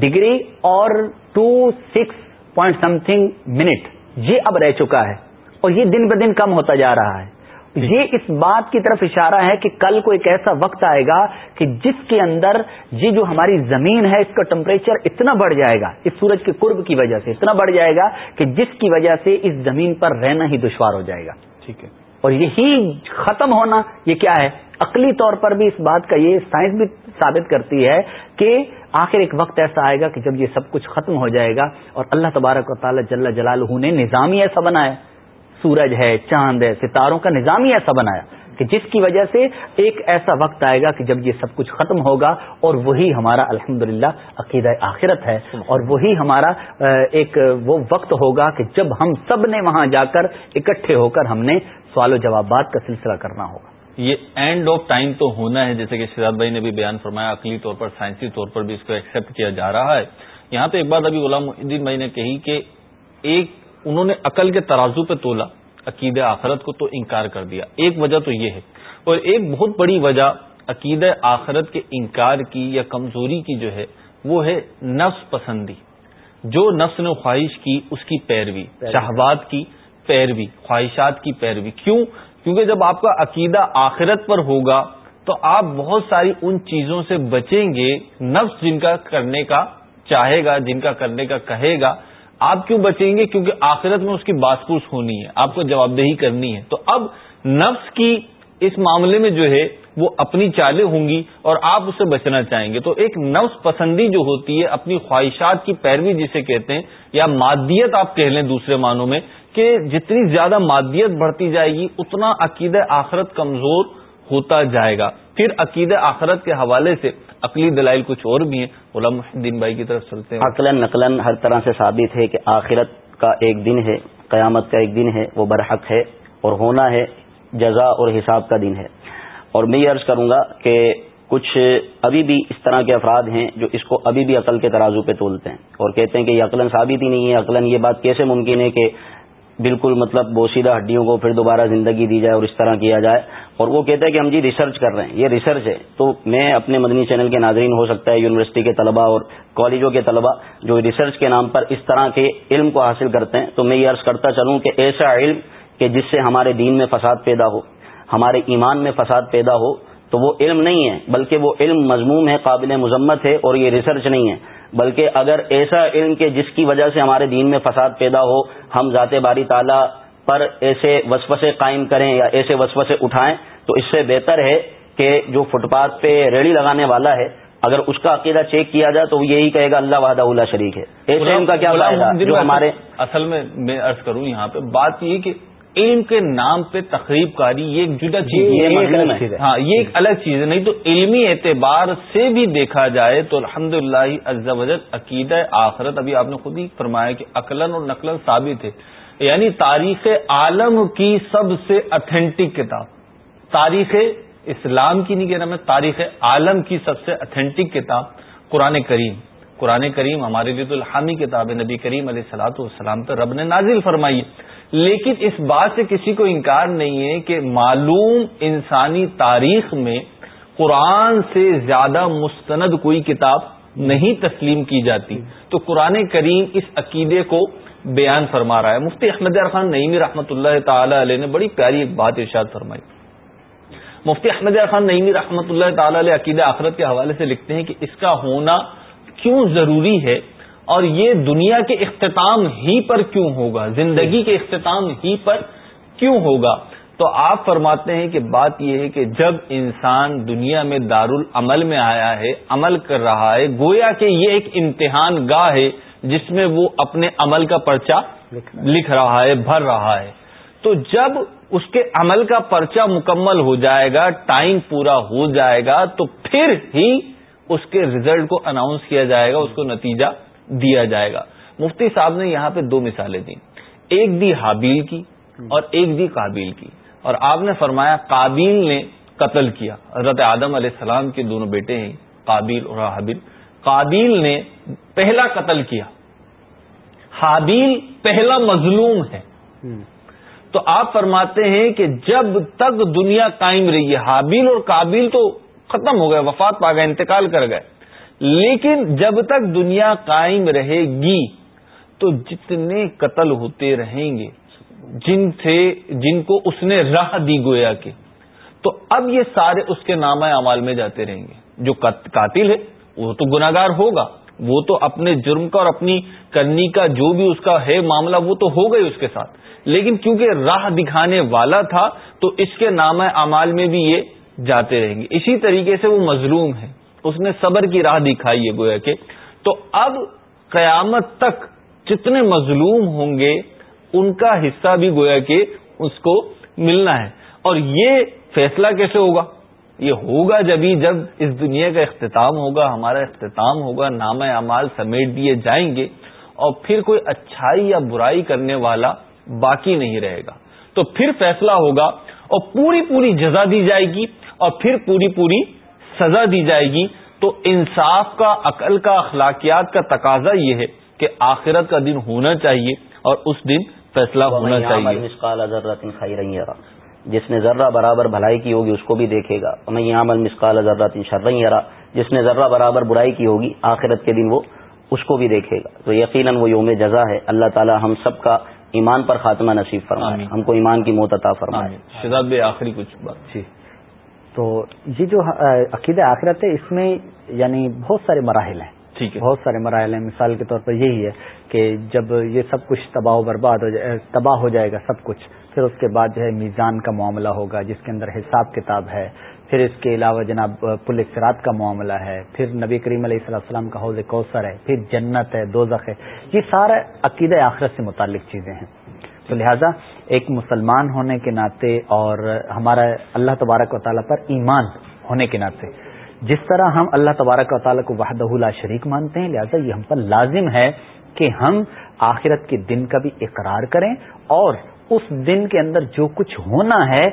ڈگری اور two six point something minute یہ اب رہ چکا ہے اور یہ دن بدن کم ہوتا جا رہا ہے۔ یہ اس بات کی طرف اشارہ ہے کہ کل کو ایک ایسا وقت آئے گا کہ جس کے اندر یہ جو ہماری زمین ہے اس کا ٹمپریچر اتنا بڑھ جائے گا۔ اس سورج کے قرب کی وجہ سے اتنا بڑھ جائے گا کہ جس کی وجہ سے اس زمین پر رہنا ہی دشوار ہو جائے گا۔ ٹھیک ہے۔ اور یہی ختم ہونا یہ کیا ہے؟ عقلی طور پر بھی اس بات کا یہ سائنس بھی ثابت کرتی ہے کہ آخر ایک وقت ایسا آئے گا کہ جب یہ سب کچھ ختم ہو جائے گا اور اللہ تبارک و تعالی جل جلال نے نظامی ایسا بنایا سورج ہے، چاند ہے، ستاروں کا نظام ہی ایسا بنایا کہ جس کی وجہ سے ایک ایسا وقت آئے گا کہ جب یہ سب کچھ ختم ہوگا اور وہی ہمارا الحمد للہ عقیدہ آخرت ہے اور وہی ہمارا ایک، وہ وقت ہوگا کہ جب ہم سب نے وہاں جا کر اکٹھے ہو کر ہم نے سوال و جوابات کا سلسلہ کرنا ہوگا۔ یہ اینڈ آف ٹائم تو ہونا ہے جیسے کہ شہزاد بھائی نے بھی بیان فرمایا عقلی طور پر سائنسی طور پر بھی اس کو ایکسپٹ کیا جا رہا ہے۔ یہاں پہ ایک بات ابھی غلام الدین بھائی نے کہی کہ ایک انہوں نے عقل کے ترازو پہ تولا عقید آخرت کو تو انکار کر دیا۔ ایک وجہ تو یہ ہے۔ اور ایک بہت بڑی وجہ عقید آخرت کے انکار کی یا کمزوری کی جو ہے وہ ہے نفس پسندی۔ جو نفس نے خواہش کی اس کی پیروی شہبات کی پیروی خواہشات کی پیروی۔ کیوں؟ کیونکہ جب آپ کا عقیدہ آخرت پر ہوگا تو آپ بہت ساری ان چیزوں سے بچیں گے، نفس جن کا کرنے کا چاہے گا، جن کا کرنے کا کہے گا، آپ کیوں بچیں گے؟ کیونکہ آخرت میں اس کی باسپوس ہونی ہے، آپ کو جواب دہی کرنی ہے۔ تو اب نفس کی اس معاملے میں جو ہے، وہ اپنی چالیں ہوں گی اور آپ اسے بچنا چاہیں گے۔ تو ایک نفس پسندی جو ہوتی ہے، اپنی خواہشات کی پیروی جسے کہتے ہیں، یا مادیت آپ کہہ لیں دوسرے معنوں میں کہ جتنی زیادہ مادیت بڑھتی جائے گی، اتنا عقید آخرت کمزور ہوتا جائے گا۔ پھر عقید آخرت کے حوالے سے عقلی دلائل کچھ اور بھی ہیں۔ غلام الدین بھائی کی طرف چلتے ہیں۔ عقلن نقلن ہر طرح سے ثابت ہے کہ آخرت کا ایک دن ہے، قیامت کا ایک دن ہے، وہ برحق ہے اور ہونا ہے، جزا اور حساب کا دن ہے۔ اور میں یہ عرض کروں گا کہ کچھ ابھی بھی اس طرح کے افراد ہیں جو اس کو ابھی بھی عقل کے ترازو پہ تولتے ہیں اور کہتے ہیں کہ یہ عقلن ثابت ہی نہیں ہے عقلن یہ بات کیسے ممکن ہے کہ بالکل مطلب بوسیدہ ہڈیوں کو پھر دوبارہ زندگی دی جائے اور اس طرح کیا جائے اور وہ کہتے ہیں کہ ہم جی ریسرچ کر رہے ہیں، یہ ریسرچ ہے۔ تو میں اپنے مدنی چینل کے ناظرین ہو سکتا ہے یونیورسٹی کے طلبہ اور کالجوں کے طلبہ جو ریسرچ کے نام پر اس طرح کے علم کو حاصل کرتے ہیں۔ تو میں یہ عرض کرتا چلوں کہ ایسا علم کہ جس سے ہمارے دین میں فساد پیدا ہو، ہمارے ایمان میں فساد پیدا ہو، تو وہ علم نہیں ہے، بلکہ وہ علم مضموم ہے، قابل مذمت ہے اور یہ ریسرچ نہیں ہے۔ بلکہ اگر ایسا علم کہ جس کی وجہ سے ہمارے دین میں فساد پیدا ہو ہم ذات باری تعالیٰ پر ایسے وسوسے قائم کریں یا ایسے وسوسے اٹھائیں تو اس سے بہتر ہے کہ جو فٹ پاتھ پہ ریڑی لگانے والا ہے اگر اس کا عقیدہ چیک کیا جائے تو وہ یہی کہے گا اللہ وحدہ اللہ شریک ہے۔ ایسے علم کا کیا جو ہمارے اصل میں میں عرض کروں یہاں پہ بات یہ کہ علم کے نام پہ تقریب کاری یہ ایک جدا چیز ہے۔ ہاں یہ ایک الگ چیز ہے نہیں تو علمی اعتبار سے بھی دیکھا جائے تو الحمد للہ عقیدہ آخرت ابھی آپ نے خود ہی فرمایا کہ عقلن اور نقلن ثابت ہے۔ یعنی تاریخ عالم کی سب سے اتھینٹک کتاب۔ تاریخ اسلام کی نہیں کہنا میں تاریخ عالم کی سب سے اتھینٹک کتاب قرآن کریم۔ قرآن کریم ہمارے لیے تو الحامی کتاب نبی کریم علیہ السلاۃ والسلام تو رب نے نازل فرمائی لیکن اس بات سے کسی کو انکار نہیں ہے کہ معلوم انسانی تاریخ میں قرآن سے زیادہ مستند کوئی کتاب نہیں تسلیم کی جاتی۔ تو قرآن کریم اس عقیدے کو بیان فرما رہا ہے۔ مفتی احمد خان نعیمی رحمۃ اللہ تعالی علیہ نے بڑی پیاری ایک بات ارشاد فرمائی۔ مفتی احمد خان نعیمی رحمۃ اللہ تعالی علیہ عقیدہ آخرت کے حوالے سے لکھتے ہیں کہ اس کا ہونا کیوں ضروری ہے اور یہ دنیا کے اختتام ہی پر کیوں ہوگا؟ زندگی کے اختتام ہی پر کیوں ہوگا؟ تو آپ فرماتے ہیں کہ بات یہ ہے کہ جب انسان دنیا میں دار العمل میں آیا ہے، عمل کر رہا ہے، گویا کہ یہ ایک امتحان گاہ ہے جس میں وہ اپنے عمل کا پرچہ لکھ رہا ہے، بھر رہا ہے۔ تو جب اس کے عمل کا پرچہ مکمل ہو جائے گا، ٹائم پورا ہو جائے گا، تو پھر ہی اس کے ریزلٹ کو اناؤنس کیا جائے گا اس کو نتیجہ دیا جائے گا۔ مفتی صاحب نے یہاں پہ دو مثالیں دی ایک دی حابیل کی اور ایک دی قابیل کی۔ اور آپ نے فرمایا قابیل نے قتل کیا۔ حضرت آدم علیہ السلام کے دونوں بیٹے ہیں قابیل اور حابیل۔ قابیل نے پہلا قتل کیا۔ حابیل پہلا مظلوم ہے۔ تو آپ فرماتے ہیں کہ جب تک دنیا قائم رہی ہے حابیل اور قابیل تو ختم ہو گئے، وفات پا گئے، انتقال کر گئے۔ لیکن جب تک دنیا قائم رہے گی، تو جتنے قتل ہوتے رہیں گے، جن سے جن کو اس نے راہ دی گویا کے تو اب یہ سارے اس کے نام اعمال میں جاتے رہیں گے۔ جو قاتل ہے، وہ تو گناگار ہوگا۔ وہ تو اپنے جرم کا اور اپنی کرنی کا جو بھی اس کا ہے معاملہ، وہ تو ہو گئی اس کے ساتھ۔ لیکن کیونکہ راہ دکھانے والا تھا، تو اس کے نام اعمال میں بھی یہ جاتے رہیں گے۔ اسی طریقے سے وہ مظلوم ہے اس نے صبر کی راہ دکھائی ہے گویا کہ تو اب قیامت تک جتنے مظلوم ہوں گے، ان کا حصہ بھی گویا کہ اس کو ملنا ہے۔ اور یہ فیصلہ کیسے ہوگا؟ یہ ہوگا جبھی جب اس دنیا کا اختتام ہوگا، ہمارا اختتام ہوگا، نام اعمال سمیٹ دیے جائیں گے اور پھر کوئی اچھائی یا برائی کرنے والا باقی نہیں رہے گا۔ تو پھر فیصلہ ہوگا اور پوری پوری جزا دی جائے گی۔ اور پھر پوری پوری سزا دی جائے گی۔ تو انصاف کا عقل کا اخلاقیات کا تقاضا یہ ہے کہ آخرت کا دن ہونا چاہیے اور اس دن فیصلہ ہونا چاہیے۔ جس نے ذرہ برابر بھلائی کی ہوگی اس کو بھی دیکھے گا۔ میں یہاں مل مسکال ذرات شرح جس نے ذرہ برابر برائی کی ہوگی آخرت کے دن وہ اس کو بھی دیکھے گا۔ تو یقیناً وہ یوم جزا ہے۔ اللہ تعالی ہم سب کا ایمان پر خاتمہ نصیب فرمائے۔ ہم کو ایمان کی موت عطا فرمائے۔ شداب آخری کچھ بات۔ جی۔ تو یہ جو عقید آخرت ہے اس میں یعنی بہت سارے مراحل ہیں۔ ٹھیک ہے۔ بہت سارے مراحل ہیں۔ مثال کے طور پر یہی ہے کہ جب یہ سب کچھ تباہ و برباد ہو جائے تباہ ہو جائے گا سب کچھ پھر اس کے بعد جو ہے میزان کا معاملہ ہوگا جس کے اندر حساب کتاب ہے پھر اس کے علاوہ جناب پل اثرات کا معاملہ ہے پھر نبی کریم علیہ السلام السلام کا حوض کوثر ہے پھر جنت ہے دوزخ ہے۔ یہ سارا عقید آخرت سے متعلق چیزیں ہیں۔ تو لہذا ایک مسلمان ہونے کے ناطے اور ہمارا اللہ تبارک و تعالیٰ پر ایمان ہونے کے ناطے۔ جس طرح ہم اللہ تبارک و تعالیٰ کو وحدہ لا شریک مانتے ہیں، لہذا یہ ہم پر لازم ہے کہ ہم آخرت کے دن کا بھی اقرار کریں اور اس دن کے اندر جو کچھ ہونا ہے،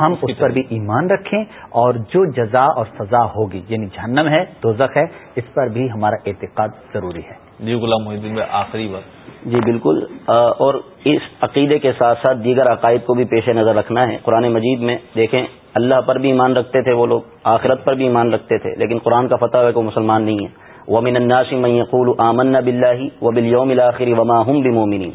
ہم اس پر بھی ایمان رکھیں اور جو جزا اور سزا ہوگی یعنی جہنم ہے، دوزخ ہے، اس پر بھی ہمارا اعتقاد ضروری ہے۔ جی غلام محدود میں آخری بات جی بالکل اور اس عقیدے کے ساتھ ساتھ دیگر عقائد کو بھی پیش نظر رکھنا ہے۔ قرآن مجید میں دیکھیں، اللہ پر بھی ایمان رکھتے تھے وہ لوگ، آخرت پر بھی ایمان رکھتے تھے، لیکن قرآن کا فتح ہے کہ وہ مسلمان نہیں ہے۔ وہ من الناسی میقول آمن بلّہ و بلیوم الآخری وما ہم بمومنی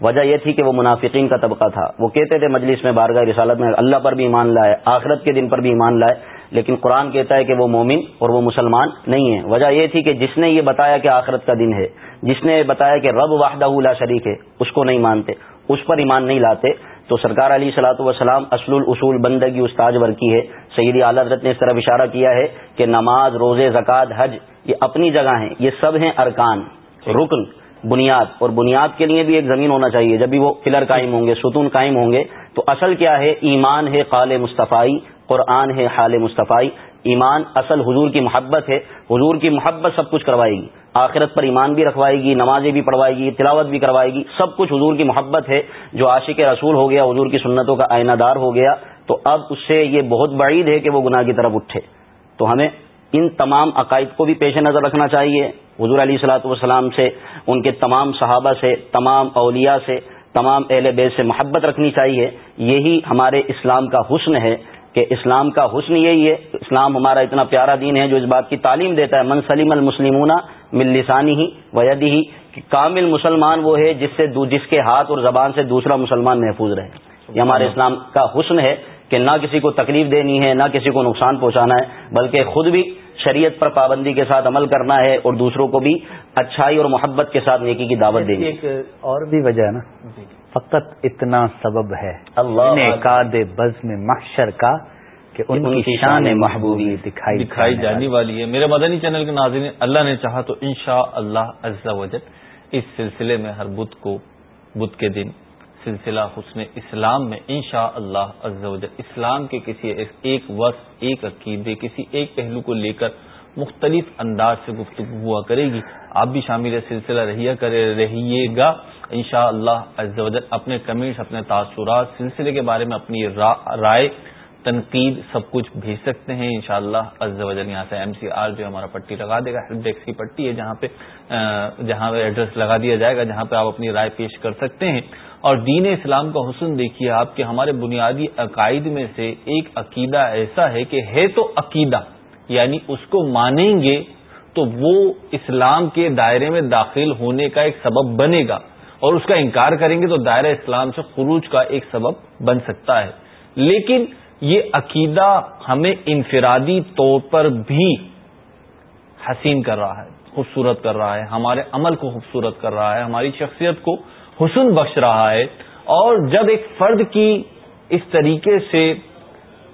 وجہ یہ تھی کہ وہ منافقین کا طبقہ تھا۔ وہ کہتے تھے مجلس میں بارگاہ رسالت میں، اللہ پر بھی ایمان لائے، آخرت کے دن پر بھی ایمان لائے۔ لیکن قرآن کہتا ہے کہ وہ مومن اور وہ مسلمان نہیں ہے وجہ یہ تھی کہ جس نے یہ بتایا کہ آخرت کا دن ہے، جس نے بتایا کہ رب واحدہ لا شریک ہے، اس کو نہیں مانتے، اس پر ایمان نہیں لاتے، تو سرکار علی صلاح وسلام اصل الاصول بندگی استاج ورکی ہے۔ سیدی اعلی حضرت نے اس طرح اشارہ کیا ہے کہ نماز، روزے، زکوٰۃ، حج، یہ اپنی جگہ ہیں، یہ سب ہیں ارکان، رکن، بنیاد۔ اور بنیاد کے لیے بھی ایک زمین ہونا چاہیے۔ جب بھی وہ پلر قائم ہوں گے، ستون قائم ہوں گے، تو اصل کیا ہے؟ ایمان ہے قال مصطفی قرآن ہے حال مصطفی، ایمان اصل حضور کی محبت ہے، حضور کی محبت سب کچھ کروائے گی۔ آخرت پر ایمان بھی رکھوائے گی، نمازیں بھی پڑھوائے گی، تلاوت بھی کروائے گی، سب کچھ حضور کی محبت ہے۔ جو عاشق رسول ہو گیا، حضور کی سنتوں کا آئینہ دار ہو گیا، تو اب اس سے یہ بہت بعید ہے کہ وہ گناہ کی طرف اٹھے۔ تو ہمیں ان تمام عقائد کو بھی پیش نظر رکھنا چاہیے۔ حضور علیہ صلاحت والسلام سے، ان کے تمام صحابہ سے، تمام اولیاء سے، تمام اہل بیت سے محبت رکھنی چاہیے۔ یہی ہمارے اسلام کا حسن ہے۔ کہ اسلام کا حسن یہی ہے اسلام ہمارا اتنا پیارا دین ہے جو اس بات کی تعلیم دیتا ہے من سلیم المسلمون مل لسانی ہی ویدی ہی کہ کامل مسلمان وہ ہے جس سے جس کے ہاتھ اور زبان سے دوسرا مسلمان محفوظ رہے۔ یہ ہمارے اسلام کا حسن ہے کہ نہ کسی کو تکلیف دینی ہے نہ کسی کو نقصان پہنچانا ہے بلکہ خود بھی شریعت پر پابندی کے ساتھ عمل کرنا ہے اور دوسروں کو بھی اچھائی اور محبت کے ساتھ نیکی کی دعوت دینی ایک اور بھی وجہ ہے نا۔ جی۔ فقط اتنا سبب ہے۔ اللہ بز میں محشر کا کہ ان کی شان محبوبی دکھائی دکھائی جانے والی ہے۔ میرے مدنی چینل کے ناظرین اللہ نے چاہا تو انشاء اللہ وجل اس سلسلے میں ہر بدھ کو بدھ کے دن سلسلہ حسن اسلام میں انشاء اللہ اسلام کے کسی ایک وقت ایک عقیدے، کسی ایک پہلو کو لے کر مختلف انداز سے گفتگو ہوا کرے گی۔ آپ بھی شامل سلسلہ رہیے کرے، رہیے گا۔ ان شاء اللہ اپنے کمنٹس اپنے تاثرات، سلسلے کے بارے میں اپنی رائے، تنقید سب کچھ بھیج سکتے ہیں۔ ان شاء اللہ یہاں سے ایم سی آر جو ہمارا پٹی لگا دے گا۔ ہیلپ ڈیسک کی پٹی ہے جہاں پہ جہاں ایڈریس لگا دیا جائے گا، جہاں پہ آپ اپنی رائے پیش کر سکتے ہیں۔ اور دین اسلام کا حسن دیکھیے آپ کے ہمارے بنیادی عقائد میں سے ایک عقیدہ ایسا ہے کہ ہے تو عقیدہ یعنی اس کو مانیں گے تو وہ اسلام کے دائرے میں داخل ہونے کا ایک سبب بنے گا اور اس کا انکار کریں گے تو دائرہ اسلام سے خروج کا ایک سبب بن سکتا ہے۔ لیکن یہ عقیدہ ہمیں انفرادی طور پر بھی حسین کر رہا ہے، خوبصورت کر رہا ہے، ہمارے عمل کو خوبصورت کر رہا ہے، ہماری شخصیت کو حسن بخش رہا ہے اور جب ایک فرد کی اس طریقے سے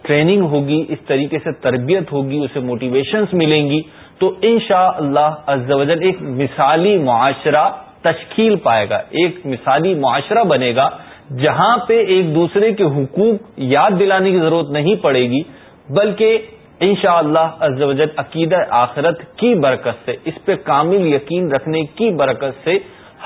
ٹریننگ ہوگی، اس طریقے سے تربیت ہوگی، اسے موٹیویشنز ملیں گی، تو ان شاء اللہ ایک مثالی معاشرہ تشکیل پائے گا، ایک مثالی معاشرہ بنے گا، جہاں پہ ایک دوسرے کے حقوق یاد دلانے کی ضرورت نہیں پڑے گی، بلکہ انشاءاللہ شاء اللہ عقیدہ آخرت کی برکت سے، اس پہ کامل یقین رکھنے کی برکت سے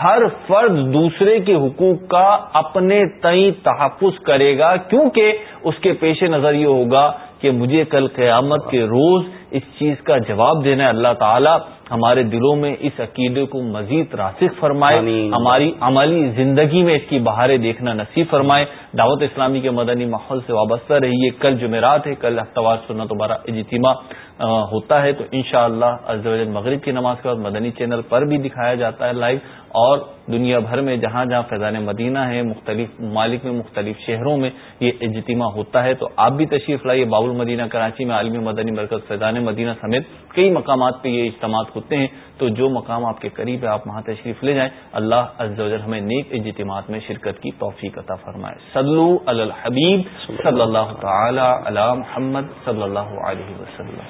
ہر فرد دوسرے کے حقوق کا اپنے تئیں تحفظ کرے گا کیونکہ اس کے پیش نظر یہ ہوگا کہ مجھے کل قیامت کے روز اس چیز کا جواب دینا ہے۔ اللہ تعالی ہمارے دلوں میں اس عقیدے کو مزید راسک فرمائے ہماری عملی زندگی میں اس کی بہاریں دیکھنا نصیب فرمائے۔ دعوت اسلامی کے مدنی ماحول سے وابستہ رہیے۔ کل جمعرات ہے کل اختوار سننا دوبارہ اجتماع ہوتا ہے۔ تو انشاءاللہ شاء اللہ مغرب کی نماز کے بعد مدنی چینل پر بھی دکھایا جاتا ہے لائیو۔ اور دنیا بھر میں جہاں جہاں فیضان مدینہ ہے، مختلف ممالک میں، مختلف شہروں میں یہ اجتماع ہوتا ہے، تو آپ بھی تشریف لائیے بابل مدینہ، کراچی میں عالمی مدنی مرکز فیضان مدینہ سمیت کئی مقامات پہ یہ اجتماعات ہوتے ہیں۔ تو جو مقام آپ کے قریب ہے، آپ وہاں تشریف لے جائیں۔ اللہ عز و جل ہمیں نیک اجتماعات میں شرکت کی توفیق عطا فرمائے۔ صلو علی الحبیب صلی اللہ تعالی علی محمد صلی اللہ علیہ وسلم۔